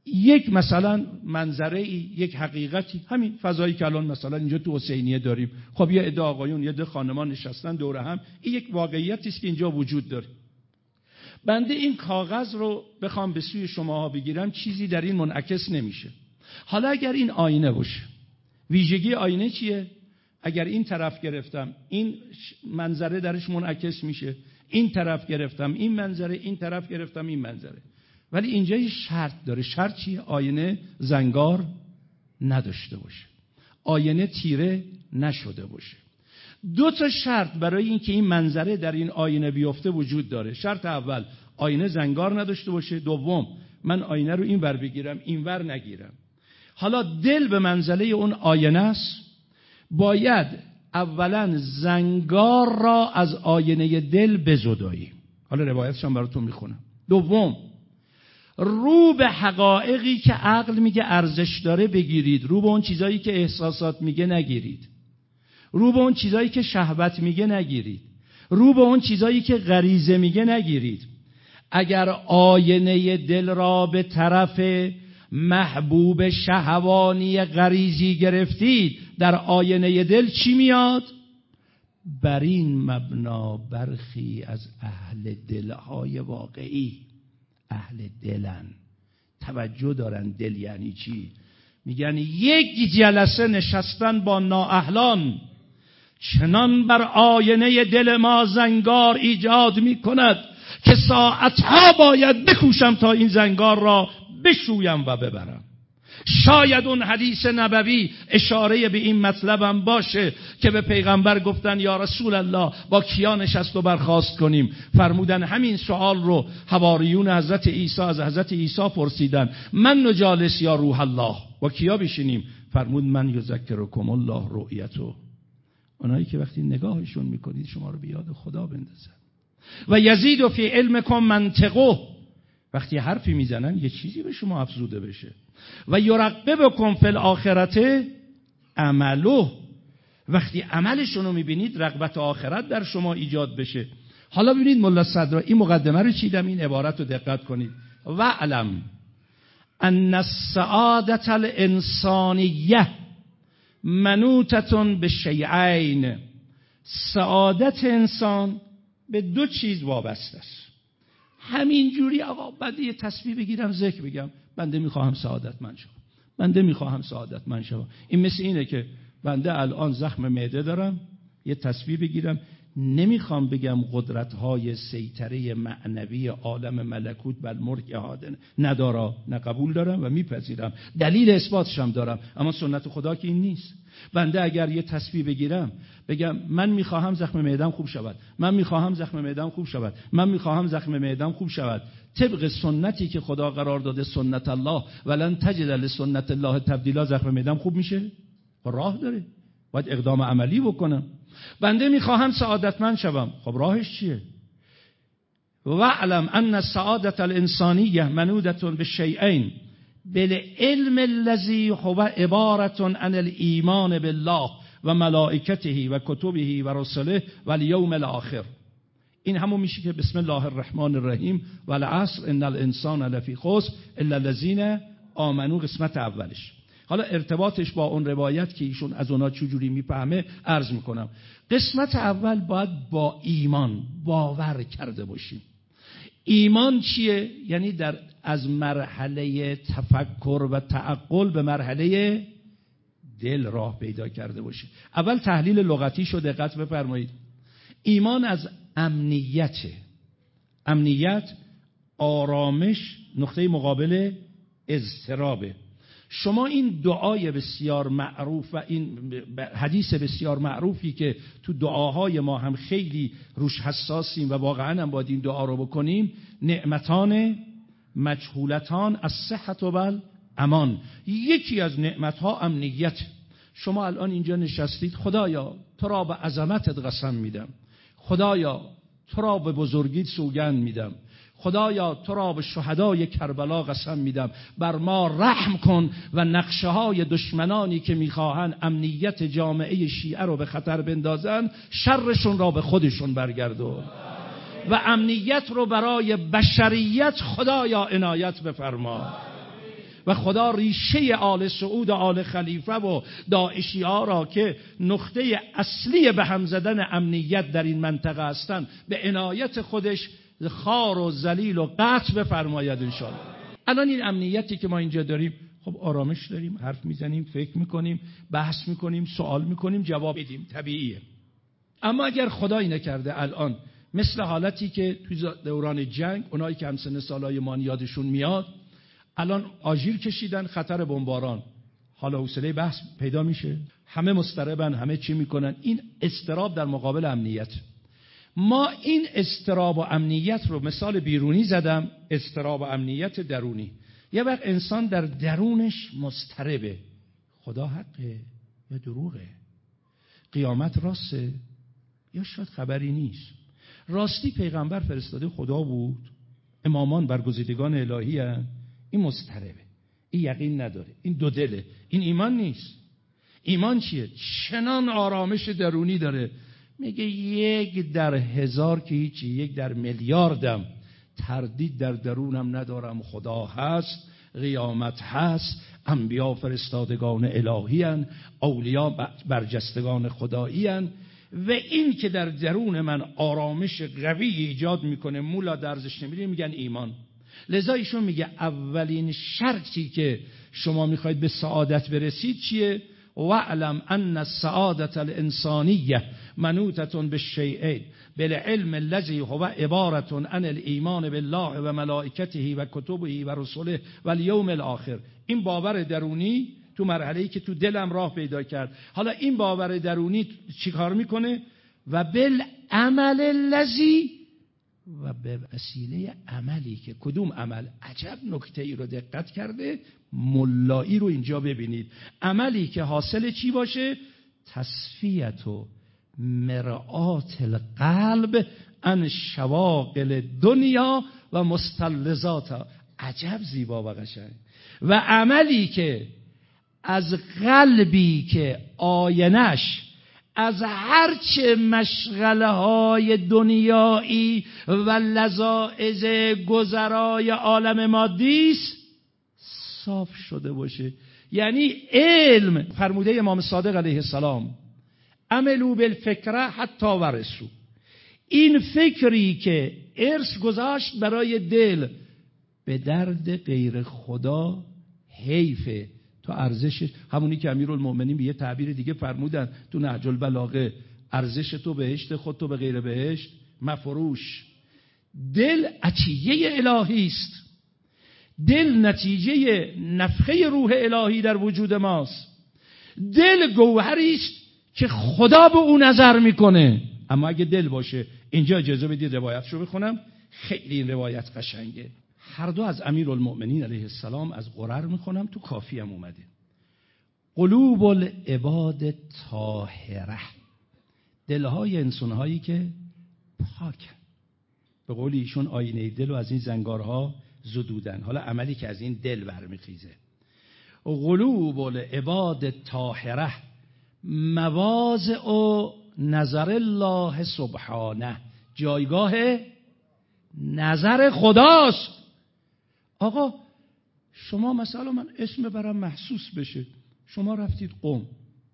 یک مثلا منظره ای یک حقیقتی همین فضایی که الان مثلا اینجا تو حسینیه داریم. خب یه عده آقایون یه عده خانمان نشستن دور هم این یک واقعیتی است که اینجا وجود داره. بنده این کاغذ رو بخوام به سوی شماها بگیرم چیزی در این منعکس نمیشه. حالا اگر این آینه باشه ویژگی آینه چیه؟ اگر این طرف گرفتم این منظره درش منعکس میشه. این طرف گرفتم این منظره این طرف گرفتم این منظره. ولی اینجا یه شرط داره. شرط چیه؟ آینه زنگار نداشته باشه. آینه تیره نشده باشه. دو تا شرط برای اینکه این منظره در این آینه بیفته وجود داره. شرط اول آینه زنگار نداشته باشه. دوم من آینه رو این ور بگیرم این ور نگیرم. حالا دل به منزله اون آینه است. باید اولا زنگار را از آینه دل بزدایی. حالا روایتش هم براتون می‌خونم. دوم رو به حقایقی که عقل میگه ارزش داره بگیرید. رو به اون چیزایی که احساسات میگه نگیرید. رو به اون چیزایی که شهوت میگه نگیرید. رو به اون چیزایی که غریزه میگه نگیرید. اگر آینه دل را به طرف محبوب شهوانی غریزی گرفتید در آینه دل چی میاد؟ بر این مبنا برخی از اهل دلهای واقعی. اهل دلن. توجه دارن دل یعنی چی؟ میگن یک جلسه نشستن با نااهلان. چنان بر آینه دل ما زنگار ایجاد می‌کند که ساعتها باید بکوشم تا این زنگار را بشویم و ببرم. شاید اون حدیث نبوی اشاره به این مطلبم باشه که به پیغمبر گفتن یا رسول الله با کیا نشست و برخواست کنیم؟ فرمودن همین سوال رو حواریون حضرت عیسی از حضرت عیسی پرسیدن. من نجالس یا روح الله؟ با کیا بشینیم؟ فرمود من یذکرکم الله رؤیتو اونایی که وقتی نگاهشون می‌کنید شما رو به یاد خدا بندازن. و یزید و فی علمکم منطقه. وقتی حرفی می‌زنن یه چیزی به شما افزوده بشه. و یرقبه بکن فی الاخرته عملو. وقتی عملشون رو می‌بینید رغبت آخرت در شما ایجاد بشه. حالا ببینید ملا صدرا این مقدمه رو چیدم؟ این عبارت رو دقت کنید. و علم ان السعادت الانسانیه. منوتتون به شیعین. سعادت انسان به دو چیز وابسته است. همین جوری آقا بعد یه تصویر بگیرم ذکر بگم. بنده می‌خواهم سعادت من شوم. بنده می‌خواهم سعادت من شوم. این مثل اینه که بنده الان زخم معده دارم. یه تصویر بگیرم. نمی‌خوام بگم قدرت های سیطره معنوی عالم ملکوت بل مرک احاده ندارا نه قبول دارم و میپذیرم. دلیل اثباتش هم دارم. اما سنت خدا که این نیست. بنده اگر یه تصویر بگیرم بگم من می‌خواهم زخم معدم خوب شود. من می‌خواهم زخم معدم خوب شود. من می‌خواهم زخم معدم خوب شود. طبق سنتی که خدا قرار داده سنت الله ولن تجد لسنت الله تبدیلا زخم معدم خوب میشه. راه داره. باید اقدام عملی بکنم. بنده می‌خواهم سعادتمند شوم. خب راهش چیه؟ علم ان سعادت الانسانیه منودتون به شیئین بالعلم الذي هو عبارت عن الايمان بالله و ملائکته و کتبه و رسله و الیوم الاخر این همون میشه که بسم الله الرحمن الرحیم و العصر ان الانسان لفی خسر الا الذين آمنو قسمت اولش. حالا ارتباطش با اون روایت که ایشون از اونا چجوری می‌فهمه عرض می‌کنم. قسمت اول باید با ایمان باور کرده باشیم. ایمان چیه؟ یعنی در از مرحله تفکر و تعقل به مرحله دل راه پیدا کرده باشیم. اول تحلیل لغتی شو دقت بفرمایید. ایمان از امنیت. امنیت آرامش نقطه مقابل اضطرابه. شما این دعای بسیار معروف و این حدیث بسیار معروفی که تو دعاهای ما هم خیلی روش حساسیم و واقعا هم باید این دعا رو بکنیم نعمتان مجهولتان از صحت و بل امان. یکی از نعمتها امنیت شما الان اینجا نشستید خدایا تو را به عظمتت قسم میدم. خدایا تو را به بزرگیت سوگند میدم. خدایا تو را به شهدای کربلا قسم میدم. بر ما رحم کن و نقشه های دشمنانی که می‌خواهند امنیت جامعه شیعه رو به خطر بندازن شرشون را به خودشون برگردون. و امنیت رو برای بشریت خدایا عنایت بفرما. و خدا ریشه آل سعود و آل خلیفه و داعشی ها را که نقطه اصلی به هم زدن امنیت در این منطقه هستند به عنایت خودش خار و زلیل و قطع بفرماید انشاءالله. الان این امنیتی که ما اینجا داریم خب آرامش داریم حرف می‌زنیم فکر می‌کنیم بحث می‌کنیم سوال می‌کنیم جواب بدیم طبیعیه. اما اگر خدایی نکرده الان مثل حالتی که توی دوران جنگ اونایی که همسن سالای ما یادشون میاد الان آژیر کشیدن خطر بمباران. حالا حوصله بحث پیدا میشه. همه مستربن همه چی می‌کنن. این استراب در مقابل امنیت. ما این استراب و امنیت رو مثال بیرونی زدم استراب و امنیت درونی. یه وقت انسان در درونش مستربه خدا حقه یا دروغه؟ قیامت راسته یا شاید خبری نیست؟ راستی پیغمبر فرستاده خدا بود. امامان برگزیدگان الهی هن. این مستربه این یقین نداره. این دو دله. این ایمان نیست. ایمان چیه؟ چنان آرامش درونی داره. میگه یک در هزار که هیچی یک در میلیاردم. تردید در درونم ندارم. خدا هست قیامت هست. انبیا فرستادگان الهی هن. اولیا برجستگان خدایی هن. و این که در درون من آرامش قوی ایجاد می‌کنه مولا درزش نمیدین میگن ایمان. لذا ایشون میگه اولین شرطی که شما می‌خواید به سعادت برسید چیه؟ واعلم ان السعادت الانسانیه منوتتون به شیعین بالعلم الذي هو عبارت عن الايمان بالله و ملائکته و کتبه و رسله و اليوم الاخر. این باور درونی تو مرحله ای که تو دلم راه پیدا کرد. حالا این باور درونی چیکار می‌کنه؟ و بالعمل الذی و به وسیله عملی که کدوم عمل؟ عجب نکته ای رو دقت کرده ملایی رو اینجا ببینید. عملی که حاصل چی باشه؟ تصفیت و مرآت القلب ان شواقل دنیا و مستلزات عجب زیبا و قشنگ. و عملی که از قلبی که آینش از هرچه مشغله های دنیایی و لذائز گذرای عالم مادی است صاف شده باشه. یعنی علم فرموده امام صادق علیه السلام عملو بالفکره حتی ورسو. این فکری که ارث گذاشت برای دل به درد غیر خدا حیفه. تو ارزش همونی که امیرالمومنین به یه تعبیر دیگه فرمودن تو نهج البلاغه ارزش تو بهشت خود تو به غیر بهشت مفروش. دل عطیه الهی است. دل نتیجه نفخه روح الهی در وجود ماست. دل گوهری است که خدا به او نظر می‌کنه. اما اگه دل باشه اینجا اجازه بدید روایت رو بخونم. خیلی این روایت قشنگه. هر دو از امیر المؤمنین علیه السلام از قرر می‌خونم. تو کافی هم اومده. قلوب العباد طاهره. دلهای انسانهایی که پاکن به قول ایشون آینه دل و از این زنگارها زدودن. حالا عملی که از این دل برمیخیزه. قلوب العباد طاهره. مواضع و نظر الله سبحانه. جایگاه نظر خداست. آقا شما مثلا من اسم برم محسوس بشه. شما رفتید قوم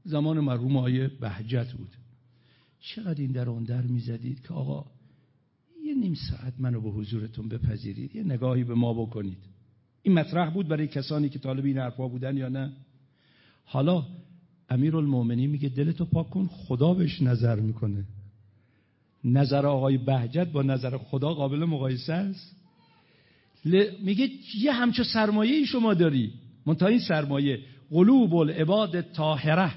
زمان مرحوم های بهجت بود. چقدر این در اون در می‌زدید که آقا یه نیم ساعت منو به حضورتون بپذیرید. یه نگاهی به ما بکنید. این مطرح بود برای کسانی که طالب این حرفا بودن یا نه؟ حالا امیر میگه دلتو پاک کن خدا بهش نظر می‌کنه. نظر آقای بهجت با نظر خدا قابل مقایسه است. میگه یه همچه سرمایه شما داری. منتها این سرمایه قلوب العباد طاهره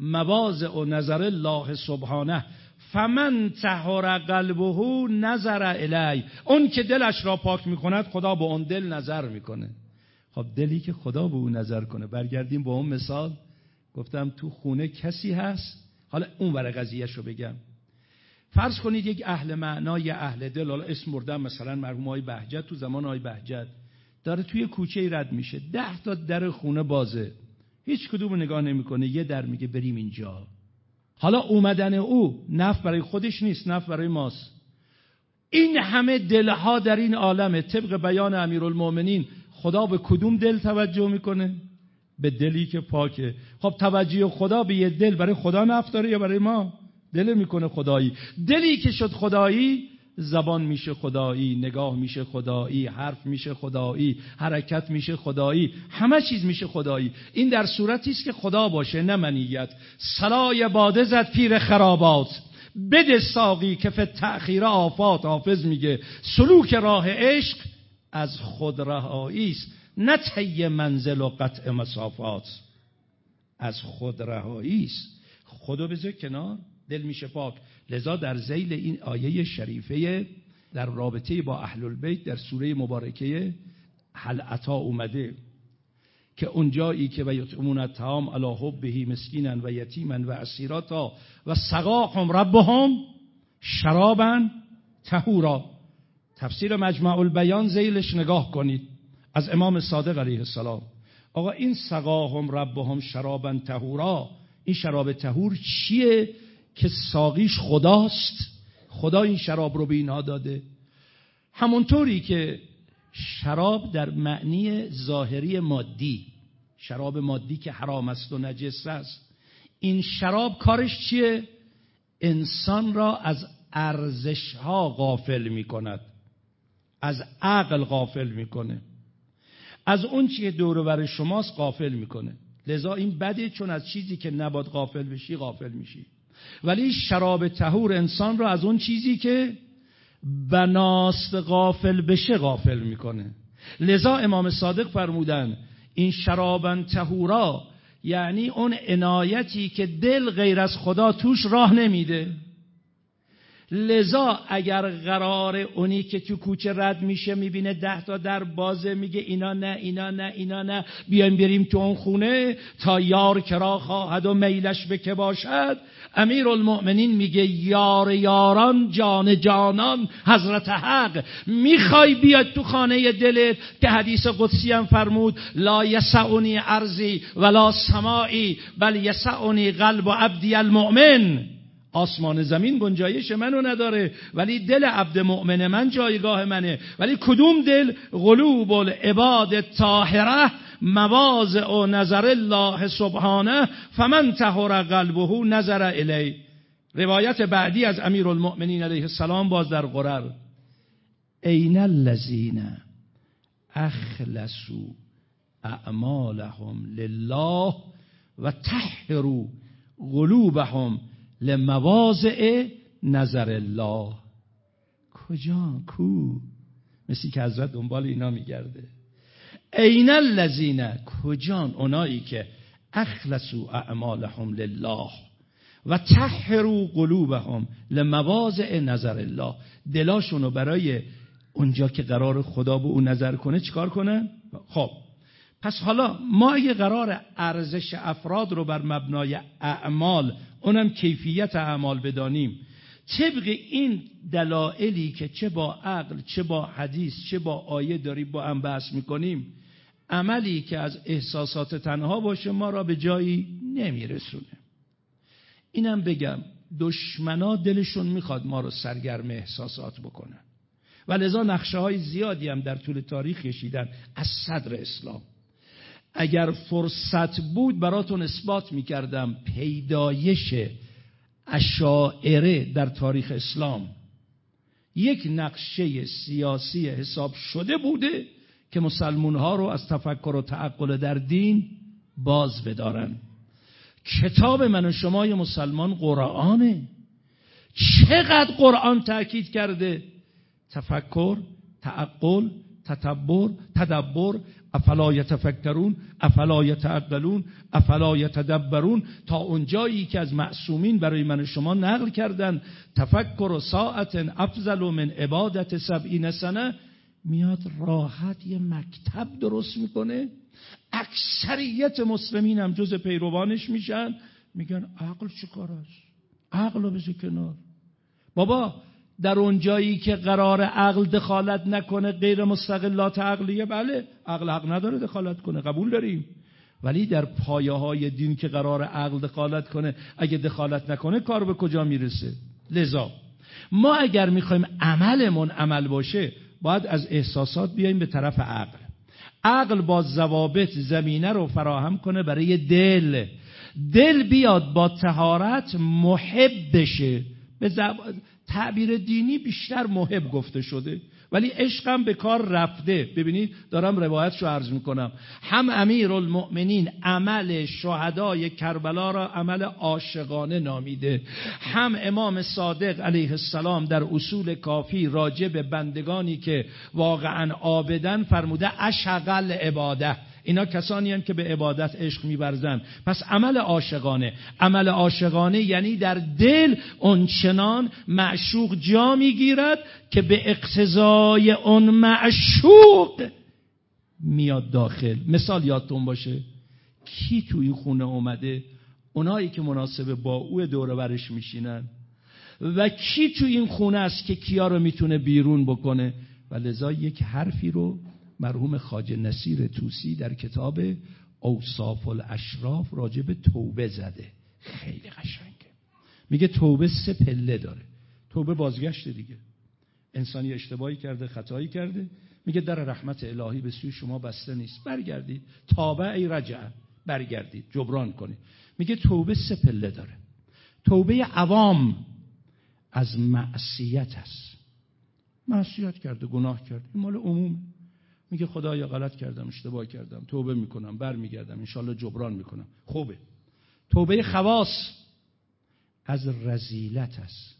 مواضع و نظر الله سبحانه. فمن تهر قلبه نظر الی اون که دلش را پاک می‌کند خدا به اون دل نظر می‌کنه. خب دلی که خدا به اون نظر کنه. برگردیم با اون مثال. گفتم تو خونه کسی هست؟ حالا اون ور قضیهش رو بگم. فرض کنید یک اهل معنا یا اهل دل حالا اسم بردم مثلا مرحوم های بهجت تو زمان های بهجت داره توی کوچه رد میشه. ده تا در خونه بازه. هیچ کدوم نگاه نمی‌کنه. یه در میگه بریم اینجا. حالا اومدن او نف برای خودش نیست نف برای ماست. این همه دلها در این عالمه. طبق بیان امیرالمومنین خدا به کدوم دل توجه می‌کنه؟ به دلی که پاکه. خب توجه خدا به یه دل برای خدا نفت داره یا برای ما؟ دل می‌کنه خدایی. دلی که شد خدایی زبان میشه خدایی نگاه میشه خدایی حرف میشه خدایی حرکت میشه خدایی همه چیز میشه خدایی. این در صورتی است که خدا باشه نه منیت. سلای باده زد پیر خرابات. بده ساقی که فت تأخیر آفات حافظ میگه. سلوک راه عشق از خود رهایی است. نه طی منزل و قطع مسافات. از خود رهایی است. خودو بذار کنار دل میشه پاک. لذا در زیل این آیه شریفه در رابطه با اهل البیت در سوره مبارکه حل عطا اومده که اونجایی که و یطعمون الطعام علی حبه مسکینا و یتیما و اسیراتا و سقاهم ربهم شرابا تهورا تفسیر مجمع البیان زیلش نگاه کنید. از امام صادق علیه السلام. آقا این سقاهم ربهم شرابا تهورا. این شراب تهور چیه که ساقیش خداست؟ خدا این شراب رو به اینها داده. همونطوری که شراب در معنی ظاهری مادی شراب مادی که حرام است و نجس است این شراب کارش چیه؟ انسان را از ارزش ها غافل می کند از عقل غافل می‌کنه. از اون چی که دور بر شماست غافل می‌کنه. لذا این بده چون از چیزی که نباد غافل بشی غافل میشی. ولی شراب تهور انسان را از اون چیزی که بناست غافل بشه غافل می‌کنه. لذا امام صادق فرمودن این شرابن تهورا یعنی اون عنایتی که دل غیر از خدا توش راه نمیده. لذا اگر قرار اونی که تو کوچه رد میشه می‌بینه ده تا در بازه میگه اینا نه اینا نه اینا نه. بیایم بریم تو اون خونه تا یار کرا خواهد و میلش به که باشد. امیر المؤمنین میگه یار یاران جان جانان حضرت حق. می‌خوای بیاد تو خانه دلت که حدیث قدسی هم فرمود لا یسعونی ارزی ولا سماعی بل یسعونی قلب و عبدی المؤمن. آسمان زمین گنجایش منو نداره ولی دل عبد مؤمن من جایگاه منه. ولی کدوم دل؟ غلوب العباد طاهره مواضع و نظر الله سبحانه فمن تهر قلبه نظر الی. روایت بعدی از امیر المؤمنین علیه السلام باز در قرر این الذین اخلصوا اعمالهم لله و تحروا قلوبهم لمواضع نظر الله. کجا؟ کو؟ مثل که حضرت دنبال اینا میگرده. این الذین؟ کجان؟ اونایی که اخلصوا اعمالهم لله و تحروا قلوبهم لمواضع نظر الله. دلاشونو برای اونجا که قرار خدا به اون نظر کنه چیکار کنن خب پس حالا ما اگه قرار ارزش افراد رو بر مبنای اعمال اونم کیفیت اعمال بدانیم. طبق این دلایلی که چه با عقل چه با حدیث چه با آیه داریم با هم بحث می‌کنیم عملی که از احساسات تنها باشه ما را به جایی نمیرسونه. اینم بگم دشمنا دلشون می‌خواد ما رو سرگرم احساسات بکنن. و لذا نقشه های زیادی هم در طول تاریخ کشیدن از صدر اسلام. اگر فرصت بود براتون اثبات می‌کردم پیدایش اشاعره در تاریخ اسلام. یک نقشه سیاسی حساب شده بوده که مسلمون ها رو از تفکر و تعقل در دین باز بدارن. کتاب من و شمای مسلمان قرآنه. چقدر قرآن تاکید کرده؟ تفکر تعقل تتبر تدبر افلا یتفکرون افلا یتعقلون افلا یتدبرون تا اونجایی که از معصومین برای من شما نقل کردن تفکر و ساعت افضل من عبادت سبعین سنه. میاد راحت یه مکتب درست می‌کنه. اکثریت مسلمین هم جز پیروانش میشن. میگن عقل چه کار است؟ عقل رو کنار. بابا در اون جایی که قرار عقل دخالت نکنه غیر مستقلات عقلیه بله عقل حق نداره دخالت کنه قبول داریم. ولی در پایه های دین که قرار عقل دخالت کنه اگه دخالت نکنه کار به کجا می‌رسه؟ لذا ما اگر می‌خوایم عملمون عمل باشه باید از احساسات بیایم به طرف عقل. عقل با ضوابط زمینه رو فراهم کنه برای دل. دل بیاد با تهارت محب بشه. به تعبیر دینی بیشتر محب گفته شده. ولی عشقم به کار رفته. ببینید دارم روایتش رو عرض می‌کنم. هم امیر المؤمنین عمل شهدای کربلا را عمل عاشقانه نامیده. هم امام صادق علیه السلام در اصول کافی راجع به بندگانی که واقعا آبدن فرموده اشغل عباده. اینا کسانی هم که به عبادت عشق میورزن. پس عمل عاشقانه. عمل عاشقانه یعنی در دل اونچنان معشوق جا می‌گیرد که به اقتضای اون معشوق میاد داخل. مثال یادتون باشه. کی تو این خونه اومده؟ اونایی که مناسب با او دور برش میشینن. و کی تو این خونه است که کیا رو می‌تونه بیرون بکنه؟ و لذا یک حرفی رو مرحوم خاج نصیر توسی در کتاب اوصاف الاشراف راجب توبه زده. خیلی قشنگه. میگه توبه سه پله داره. توبه بازگشت دیگه. انسانی اشتباهی کرده خطایی کرده. میگه در رحمت الهی به سوی شما بسته نیست. برگردید. تابع ای رجع. برگردید. جبران کنید. میگه توبه سه پله داره. توبه عوام از معصیت است. معصیت کرده گناه کرده. مال عموم میگه خدایا غلط کردم اشتباه کردم توبه می‌کنم برمیگردم انشالله جبران می‌کنم. خوبه. توبه خواص. از رزیلت است.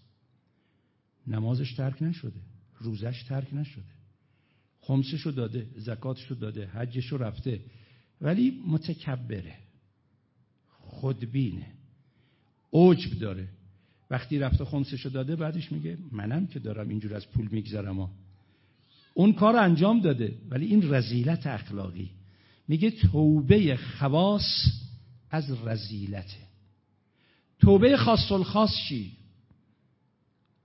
نمازش ترک نشده روزش ترک نشده. خمسشو داده زکاتشو داده حجشو رفته ولی متکبره خودبینه عجب داره. وقتی رفته خمسشو داده بعدش میگه منم که دارم اینجور از پول میگذرم اون کار انجام داده. ولی این رزیلت اخلاقی. میگه توبه خواص از رزیلته. توبه خاص الخاص چی؟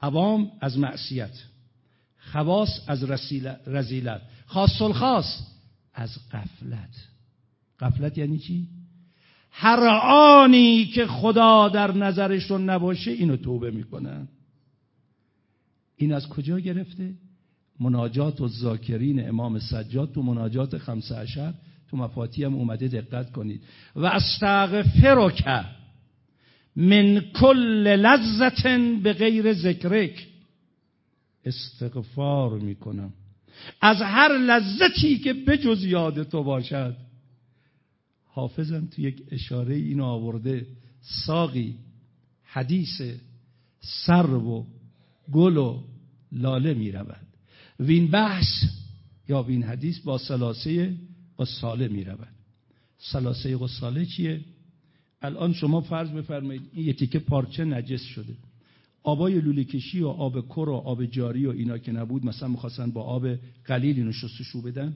عوام از معصیت. خواص از رزیلت. خاص الخاص از قفلت قفلت یعنی چی؟ هر آنی که خدا در نظرشون نباشه اینو توبه می‌کنن. این از کجا گرفته؟ مناجات و ذاکرین امام سجاد تو مناجات خمسه عشر تو مفاتی هم اومده دقت کنید. و استغفرک من کل لذت به غیر ذکرک. استغفار می‌کنم. از هر لذتی که بجز یاد تو باشد. حافظم تو یک اشاره اینو آورده ساقی حدیث سر و گل و لاله می رود وین بحث یا وین حدیث با سلاسه قصاله می رود سلاسه قصاله چیه؟ الان شما فرض بفرمایید این یه تیکه پارچه نجس شده. آبای لوله کشی و آب کر و آب جاری و اینا که نبود مثلا می‌خواستن با آب قلیل اینو شستشو بدن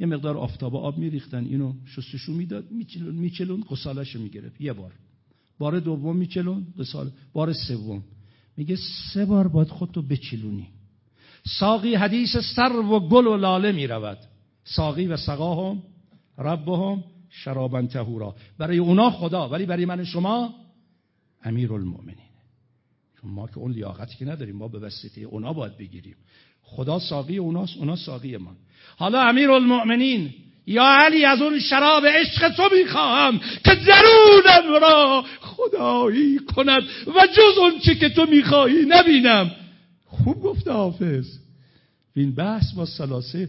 یه مقدار آفتاب آب میریختن اینو شستشو می‌داد میچلون میچلون قصالش می‌گرفت. یه بار. بار دوم میچلون قصال بار سوم. میگه سه بار باید خودتو بچلونی. ساقی حدیث سر و گل و لاله می‌رود. ساقی و سقاهم ربهم شرابن تهورا برای اونا خدا ولی برای من شما امیر المؤمنین ما که اون لیاقتی که نداریم ما به وسیله اونا باید بگیریم. خدا ساقی اوناست اونا ساقی ما. حالا امیر المؤمنین یا علی از اون شراب عشق تو می‌خواهم که درونم را خدایی کند و جز اون چی که تو می‌خواهی نبینم. خوب گفته حافظ. این بحث با سلاسه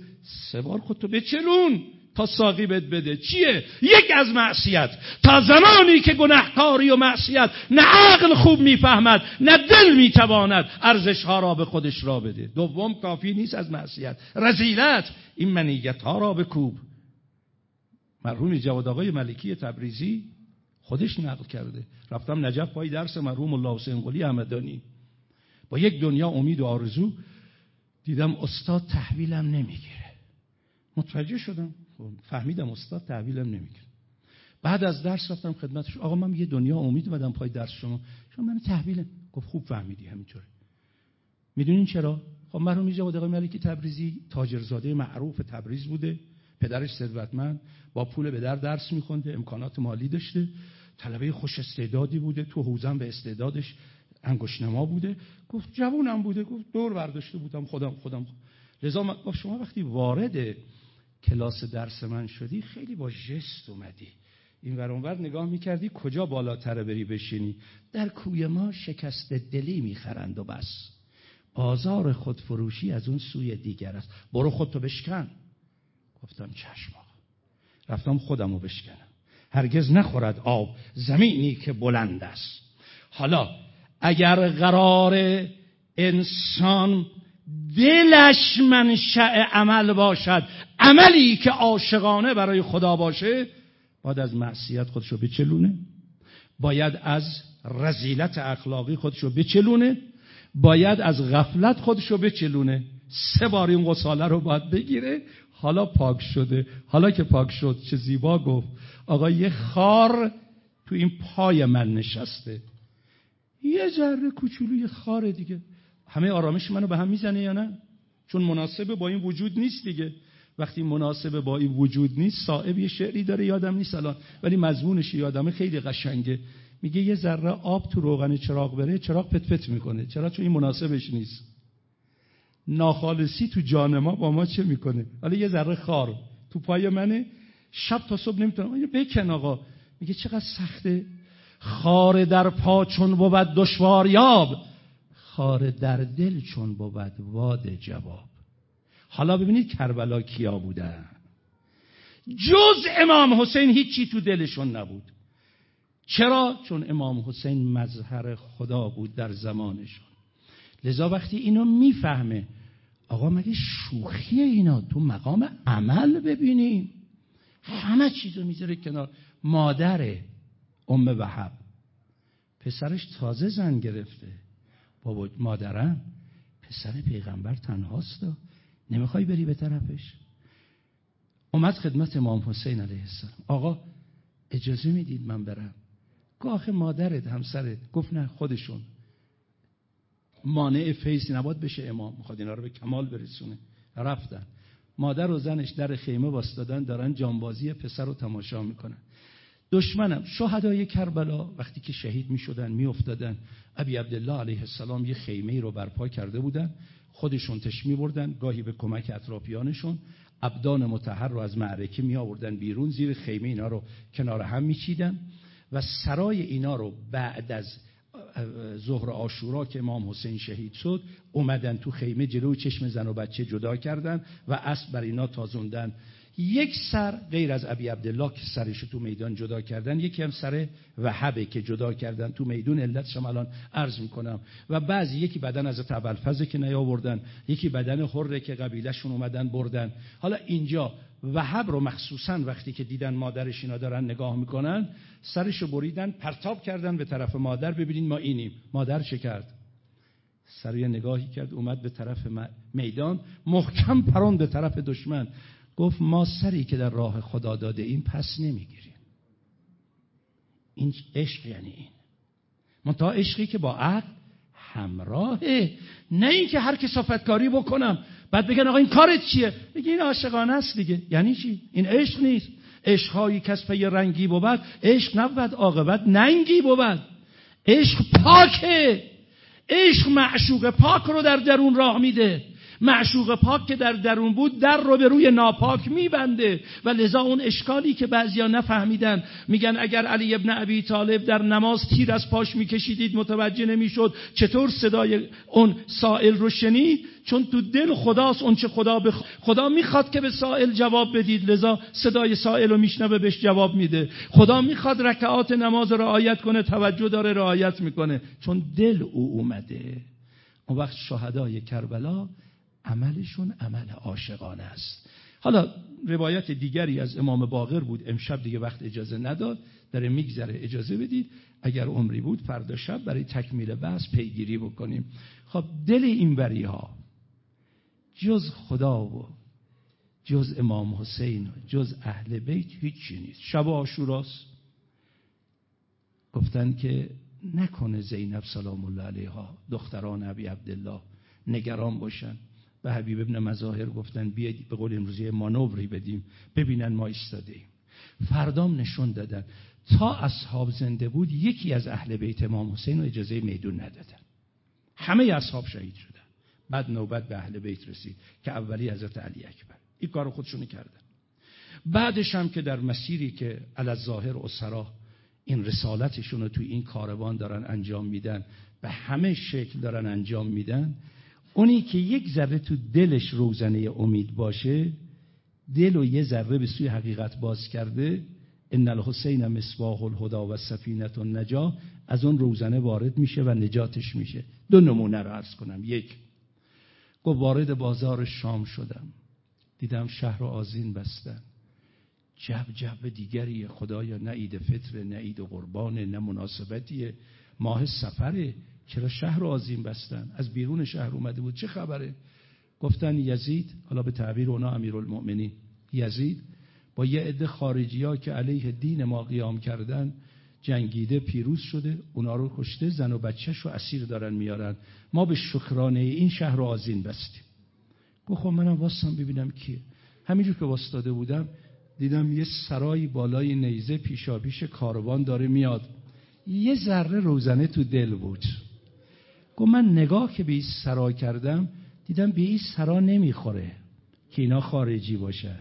سه بار خودتو بچلون تا ساقی بد بده. چیه؟ یک از معصیت. تا زمانی که گناهکاری و معصیت نه عقل خوب می‌فهمد نه دل می‌تواند ارزش ها را به خودش را بده. دوم کافی نیست از معصیت. رزیلت این منیت ها را بکوب. مرحوم جواد آقای ملکی تبریزی خودش نقل کرده. رفتم نجف پای درس مرحوم الله حسین قلی احمدانی. با یک دنیا امید و آرزو دیدم استاد تحویلم نمی‌گیره. متوجه شدم؟ خب، فهمیدم استاد تحویلم نمی‌گیره. بعد از درس رفتم خدمتش. آقا من یه دنیا امید بدم پای درس شما. شما من تحویلم. گفت خوب فهمیدی همینطوره. می‌دونین چرا؟ خب مرحوم جواد آقای ملکی تبریزی تاجرزاده معروف تبریز بوده. پدرش ثروتمند. با پول به در درس میخونده امکانات مالی داشته. طلبه خوش استعدادی بوده. تو حوزم به استعدادش انگشنما بوده. گفت جوونم بوده. گفت دور برداشته بودم. خودم خودم. لذا گفت شما وقتی وارد کلاس درس من شدی خیلی با جست اومدی. این ور نگاه می‌کردی کجا بالاتر بری بشینی. در کوی ما شکست دلی می‌خرند و بس. بازار خودفروشی از اون سوی دیگر است. برو خودتو بشکن. گفتم چشم رفتم خودمو بشکنم. هرگز نخورد آب. زمینی که بلند است. حالا اگر قرار انسان دلش منشأ عمل باشد عملی که عاشقانه برای خدا باشه باید از معصیت خودشو بچلونه باید از رزیلت اخلاقی خودشو بچلونه باید از غفلت خودشو بچلونه. سه بار این قصاله رو باید بگیره حالا پاک شده. حالا که پاک شد چه زیبا گفت. آقا یه خار تو این پای من نشسته. یه ذره کوچولوی خار دیگه. همه آرامش منو به هم می‌زنه یا نه؟ چون مناسبه با این وجود نیست دیگه. وقتی مناسبه با این وجود نیست صاحب یه شعری داره یادم نیست الان. ولی مضمونش یادمه خیلی قشنگه. میگه یه ذره آب تو روغن چراغ بره چراغ پت پت می‌کنه. چرا؟ چون این مناسبش نیست. ناخالصی تو جان ما با ما چه می‌کنه؟ حالا یه ذره خار تو پای منه. شب تا صبح نمی‌تونم. اینو بکن آقا. میگه چقدر سخته. خار در پا چون بود دشوار یاب خار در دل چون بود واد جواب. حالا ببینید کربلا کیا بودن. جز امام حسین هیچی تو دلشون نبود. چرا؟ چون امام حسین مظهر خدا بود در زمانشون. لذا وقتی اینو می‌فهمه آقا مگه شوخی اینا تو مقام عمل ببینیم؟ همه چیزو می‌ذاره کنار. مادره ام وحب پسرش تازه زن گرفته. بابا مادرم پسر پیغمبر تنهاست نمی‌خوای بری به طرفش. اومد خدمت امام حسین علیه السلام. آقا اجازه می‌دید من برم؟ گاه مادرت همسرت. گفت نه خودشون. مانع فیض نباد بشه امام. می‌خواد اینا رو به کمال برسونه. رفتن. مادر و زنش در خیمه واستادن دارن جانبازی پسر رو تماشا می‌کنن. دشمنم. شهدای کربلا وقتی که شهید می‌شدن میافتادن ابی عبدالله علیه السلام یه خیمه رو برپا کرده بودن خودشون تش می بردن گاهی به کمک اطرافیانشون ابدان متحر رو از معرکه می آوردن بیرون زیر خیمه اینا رو کنار هم میچیدن و سرای اینا رو بعد از ظهر آشورا که امام حسین شهید شد اومدن تو خیمه جلو چشم زن و بچه جدا کردن و اسب بر اینا تازوندن. یک سر غیر از ابی عبدالله که سرش تو میدان جدا کردن یکی هم سر وحبه که جدا کردن تو میدون. علت الان عرض می‌کنم. و بعضی یکی بدن از ابوالفضل که نیاوردن یکی بدن حره که قبیلهشون اومدن بردن. حالا اینجا وحب رو مخصوصا وقتی که دیدن مادرش اینا دارن نگاه می‌کنن سرشو بریدن پرتاب کردن به طرف مادر. ببینید ما اینیم. مادر چه کرد؟ سر نگاهی کرد اومد به طرف میدان. محکم پرون به طرف دشمن. گفت ما سری که در راه خدا داده این پس نمی‌گیریم. این عشق یعنی این. منتها عشقی که با عقل همراهه. نه اینکه هر کسافتکاری بکنم بعد بگن آقا این کارت چیه؟ بگی این عاشقانه است دیگه. یعنی چی؟ این عشق نیست. عشقهایی کسب یه رنگی بود عشق نبود عاقبت ننگی بود. عشق پاکه. عشق معشوق پاک رو در درون راه میده. معشوق پاک که در درون بود در رو به روی ناپاک میبنده. و لذا اون اشکالی که بعضیا نفهمیدن میگن اگر علی ابن ابی طالب در نماز تیر از پاش میکشیدید متوجه نمی‌شد چطور صدای اون سائل رو شنید. چون تو دل خداست اون چه خدا بخ... خدا می‌خواد که به سائل جواب بدید. لذا صدای سائل رو میشنوه بهش جواب میده. خدا می‌خواد رکعات نماز رعایت کنه توجه داره رعایت می‌کنه. چون دل او اومده. اون وقت شهدای کربلا عملشون عمل عاشقانه است. حالا روایت دیگری از امام باقر بود امشب دیگه وقت اجازه نداد داره میگذره اجازه بدید. اگر عمری بود فردا شب برای تکمیل بحث پیگیری بکنیم. خب دل این بری ها جز خدا و جز امام حسین و جز اهل بیت هیچی نیست. شب آشوراست. گفتن که نکنه زینب سلام الله علیها دختران ابی عبدالله نگران باشن. به حبیب ابن مظاهر گفتن بیاید به قول امروزی مانوری بدیم ببینن ما ایستاده ایم. فردام نشون دادن. تا اصحاب زنده بود یکی از اهل بیت امام حسین رو اجازه میدون ندادن. همه اصحاب شهید شدن. بعد نوبت به اهل بیت رسید که اولی حضرت علی اکبر. این کار خودشونو کردن. بعدش هم که در مسیری که علی ظاهر اسرا این رسالتشون رو توی این کاروان دارن انجام میدن به همه شکل دارن انجام میدن اونی که یک ذره تو دلش روزنه امید باشه دل و یه ذره به سوی حقیقت باز کرده ان الحسین مصباح الهدا و سفینت النجا از اون روزنه وارد میشه و نجاتش میشه. دو نمونه رو عرض کنم. یک گفت وارد بازار شام شدم. دیدم شهر و آزین بستن. جب جب دیگری خدایا نه عید فطر نه عید قربان نه مناسبتی ماه سفره. چرا شهر رو آزیم بستن؟ از بیرون شهر اومده بود. چه خبره؟ گفتن یزید حالا به تعبیر اونا امیرالمؤمنین یزید با یه عده خارجی ها که علیه دین ما قیام کردن جنگیده پیروز شده اونا رو کشته زن و بچهش رو اسیر دارن میارن. ما به شکرانه این شهر رو آزین بستیم. گفت خب منم واستم ببینم کیه. همینجور که واستاده بودم دیدم یه سرای بالای نیزه پیشا پیش کاروان داره میاد. یه ذره روزنه تو دل بود. گفت من نگاه که به این سرا کردم دیدم به این سرا نمی‌خوره که اینا خارجی باشه.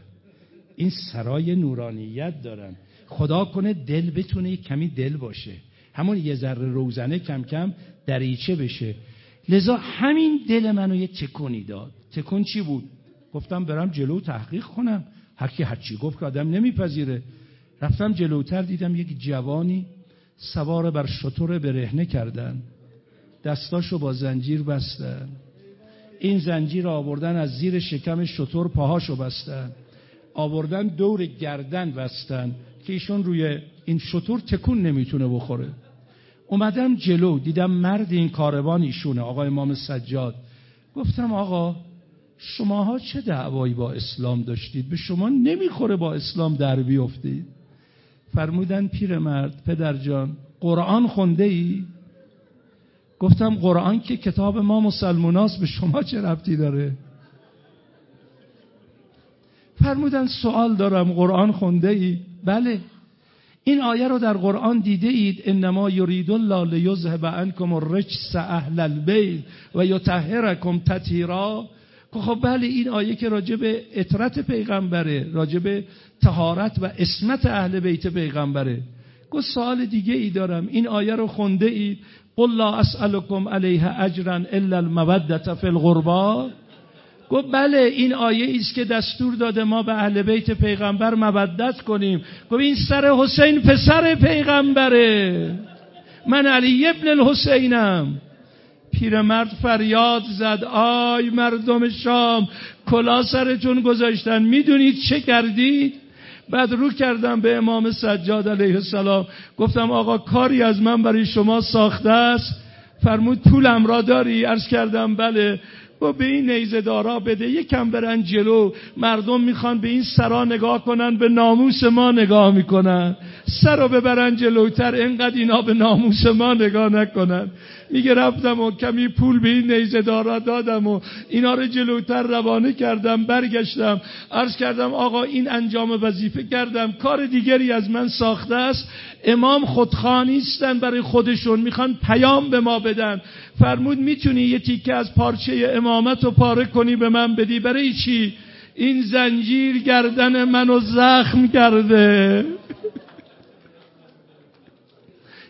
این سرای نورانیت دارن. خدا کنه دل بتونه کمی دل باشه. همون یه ذره روزنه کم کم دریچه بشه. لذا همین دل منو یه تکونی داد. تکون چی بود؟ گفتم برم جلو تحقیق کنم. هر کی هرچی گفت که آدم نمیپذیره. رفتم جلوتر دیدم یک جوانی سوار بر شطور برهنه کردن. دستاشو با زنجیر بستن. این زنجیر آوردن از زیر شکم شطور پاهاشو بستن. آوردن دور گردن بستن که ایشون روی این شطور تکون نمی‌تونه بخوره. اومدم جلو دیدم مرد این کاروان ایشونه آقای امام سجاد. گفتم آقا شماها چه دعوایی با اسلام داشتید؟ به شما نمی‌خوره با اسلام در بیفتید. فرمودن پیرمرد پدر جان قرآن خونده ای؟ گفتم قرآن که کتاب ما مسلموناست به شما چه ربطی داره؟ فرمودن سوال دارم قرآن خونده ای؟ بله. این آیه رو در قرآن دیده اید انما یرید الله لیذهب عنکم الرجس اهل البیت و یطهرکم تطهیرا. خب بله این آیه که راجع به اطرت پیغمبره راجع به تهارت و اسمت اهل بیت پیغمبره. گفت سوال دیگه ای دارم این آیه رو خونده اید قل لا اسألكم علیه اجرا الا المودت فی الغربا. گفت بله این آیه است که دستور داده ما به اهل بیت پیغمبر مودت کنیم. گفت این سر حسین پسر پیغمبره. من علی ابن الحسینم. پیرمرد فریاد زد آی مردم شام کلا سرتون گذاشتن. می‌دونید چه کردید؟ بعد رو کردم به امام سجاد علیه السلام. گفتم آقا کاری از من برای شما ساخته است. فرمود پولم را داری؟ عرض کردم بله. و به این نیزه دارا بده یکم برن جلو. مردم می‌خوان به این سرا نگاه کنن به ناموس ما نگاه می‌کنن. سر رو ببرن جلوتر انقدر اینا به ناموس ما نگاه نکنن. میگه رفتم و کمی پول به این نیزه دارا دادم و اینا رو جلوتر روانه کردم برگشتم. عرض کردم آقا این انجام وظیفه کردم. کار دیگری از من ساخته است. امام خودخانیستن برای خودشون. می‌خوان پیام به ما بدن. فرمود می‌تونی یه تیکه از پارچه امامت رو پاره کنی به من بدی؟ برای چی؟ این زنجیر گردن منو زخم کرده. *laughs*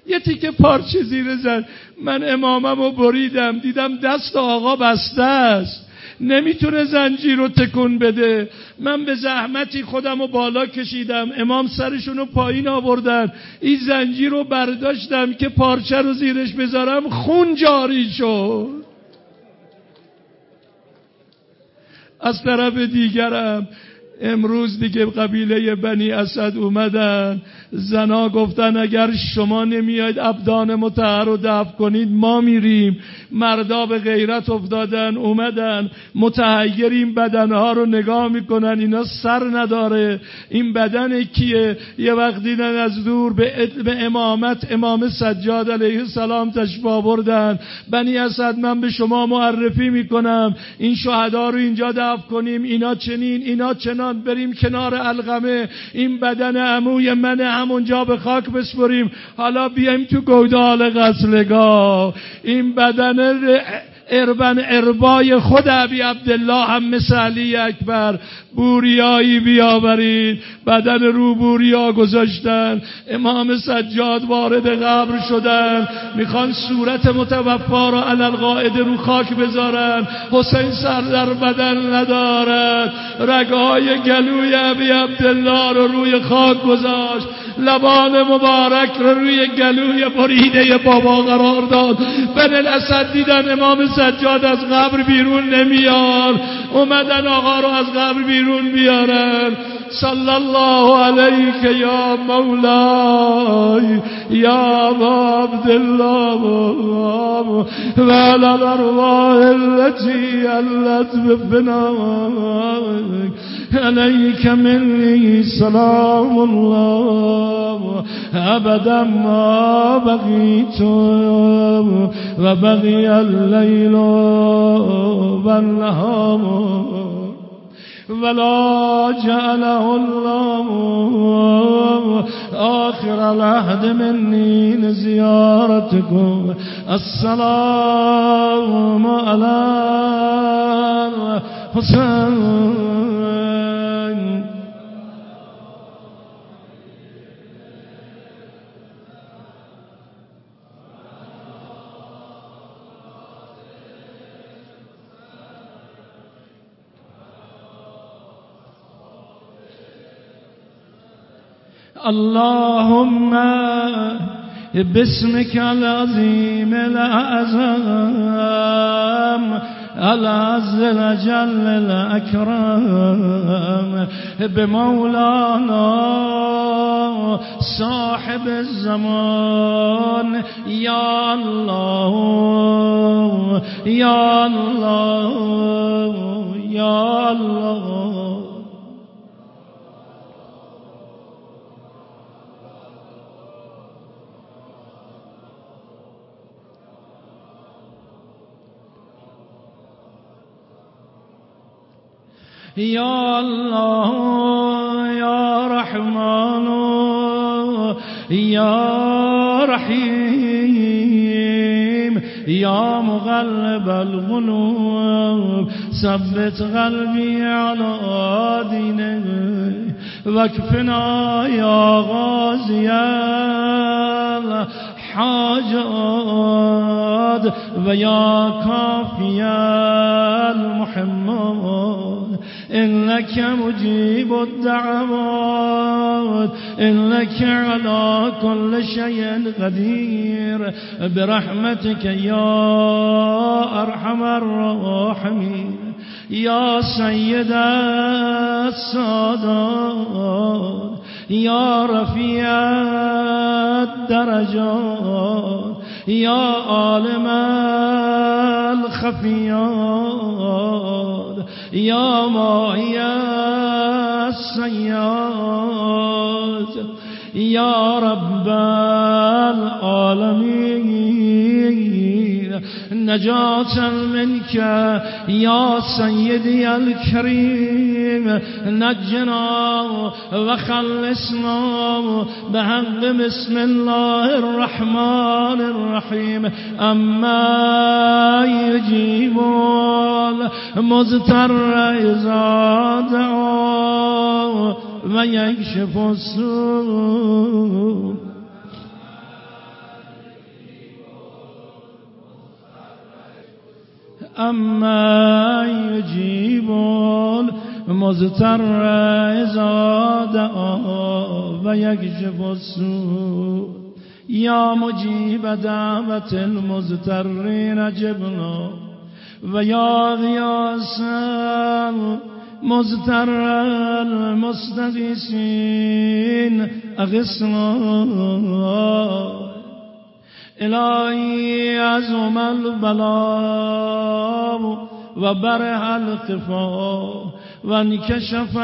یه تیکه پارچه زیر زن. من امامم رو بریدم دیدم دست آقا بسته است. نمی‌تونه زنجیر رو تکون بده. من به زحمتی خودم رو بالا کشیدم. امام سرشون رو پایین آوردن. این زنجیر رو برداشتم که پارچه رو زیرش بذارم خون جاری شد. از طرف دیگرم امروز دیگه قبیله بنی اسد اومدن. زنا گفتن اگر شما نمیاید ابدان متحر رو دفع کنید ما میریم. مردا به غیرت افتادن اومدن. متحیر این بدنها رو نگاه می‌کنن اینا سر نداره. این بدن کیه؟ یه وقت دیدن از دور به, امامت امام سجاد علیه السلام تشبا بردن بنی اسد من به شما معرفی می‌کنم. این شهدا رو اینجا دفع کنیم. اینا چنین اینا چنان. بریم کنار القمه این بدن عموی من همونجا به خاک بسپریم. حالا بیایم تو گودال غسلگاه این بدن اربن اربای خود عبی عبدالله هم مثل علی اکبر بوریایی بیاورید بدن رو بوریا گذاشتن امام سجاد وارد قبر شدن می‌خوان صورت متوفا را علال قاعد رو خاک بذارن حسین سر در بدن ندارد رگهای گلوی عبی عبدالله رو روی خاک گذاشت لبان مبارک رو روی گلوی بریده بابا قرار داد. بن الاسد دیدن امام سجاد از قبر بیرون نمیار اومدن آقا رو از قبر بیرون بیارن. صلى الله عليك يا مولاي يا أبا عبد الله بال الأرواح التي ألت ببنائك عليك مني سلام الله. أبدا ما بغيت وبغي الليل والنهار. ولا جعله الله آخر العهد مني لزيارتكم. السلام على حسين اللهم باسمك العظيم الأعظم العز الأجل الأكرم بمولانا صاحب الزمان يا الله يا الله يا الله يا الله يا رحمن يا رحيم يا مغلب القلوب ثبت قلبي على دينك واكفنا يا غازي الحاجات ويا كافي المحمد. إنك مجيب الدعوات إنك على كل شيء قدير. برحمتك يا أرحم الراحمين يا سيد السادات يا رفيع الدرجات. يا عالم الخفيات يا ماهي السيات يا رب العالمين. نجاة منك يا سيدي الكريم نجنا وخلصنا بحق بسم الله الرحمن الرحيم أما يجيب المضطر إذا دعا ويكشف السوء. أما يجيب المضطر إذا دعا ويكشف السوء يا مجيب دعوة المضطرين جبنا ويا غياس مضطر المستغيثين أغثنا إلهي عزم البلاء وبرح القفاء وانكشف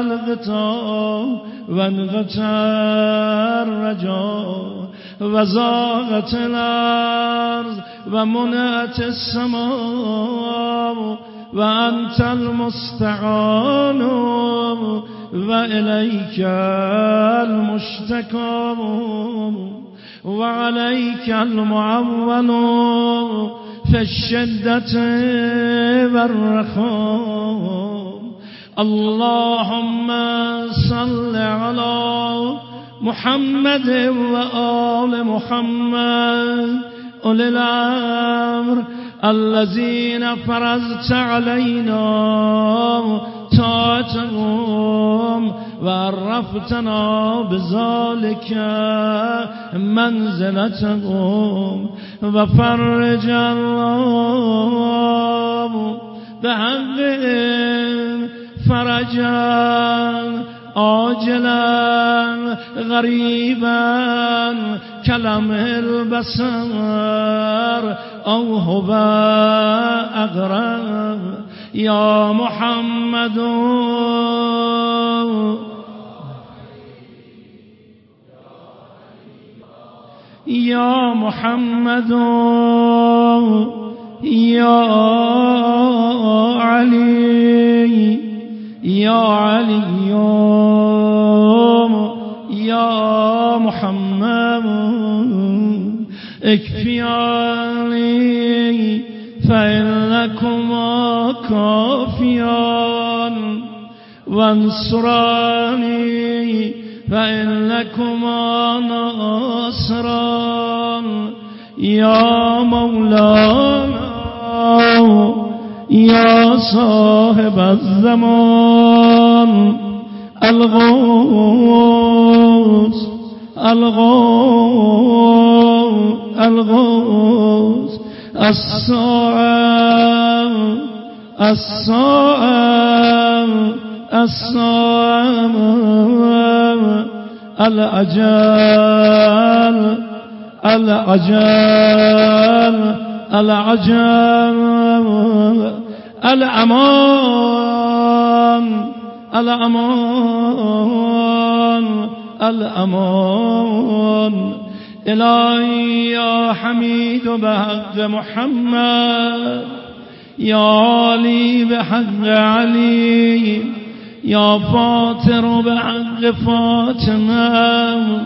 الغطاء وانغتى الرجاء وزاغت الأرض ومنعت السماء وأنت المستعان وإليك المشتكى وعليك المعول في الشدة والرخاء. اللهم صل على محمد وآل محمد. أولي الأمر الذين فرزت علينا طاعتهم وعرفتنا بذلك منزلتهم. وفرج الله بحقهم فرجا عاجلا غريبا كلمه البصر أو هو أغرب يا محمد. يا محمد. يا علي. يا علي. يا محمد. اكفياني فإنكما كافيان وانصراني فإنكما ناصران. يا مولانا يا صاحب الزمان. الغوث. الغوث الغوث الصعام الصعام العجال العجال العجال الأمام الأمام. الأمان إلهي يا حميد بحق محمد. يا علي بحق علي. يا فاطر بحق فاطمة.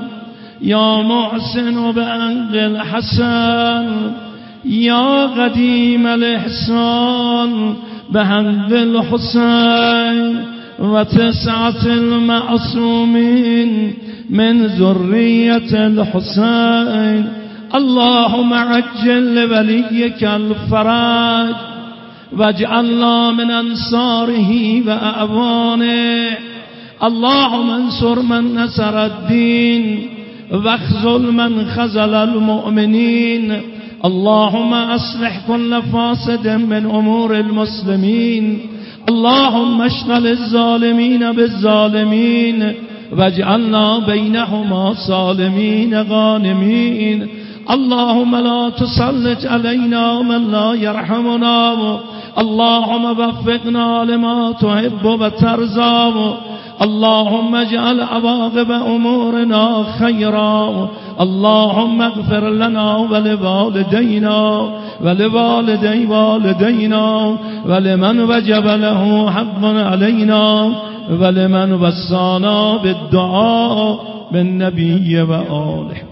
يا محسن بحق الحسن. يا قديم الإحسان بحق الحسين. وتسعة المعصومين من ذرية الحسين. اللهم عجل لوليك الفرج واجعلنا من أنصاره وأعوانه. اللهم انصر من نصر الدين واخذل من خزل المؤمنين. اللهم أصلح كل فاسد من أمور المسلمين. اللهم اشغل الظالمين بالظالمين واجعلنا بينهما صالمين غانمين اللهم لا تسلط علينا من لا يرحمنا اللهم وفقنا لما تحب وترضى اللهم اجعل عواقب امورنا خيرا اللهم اغفر لنا ولوالدينا ولوالدي والدينا ولمن وجب له حق علينا ولمن وصانا بالدعاء بالنبي وآله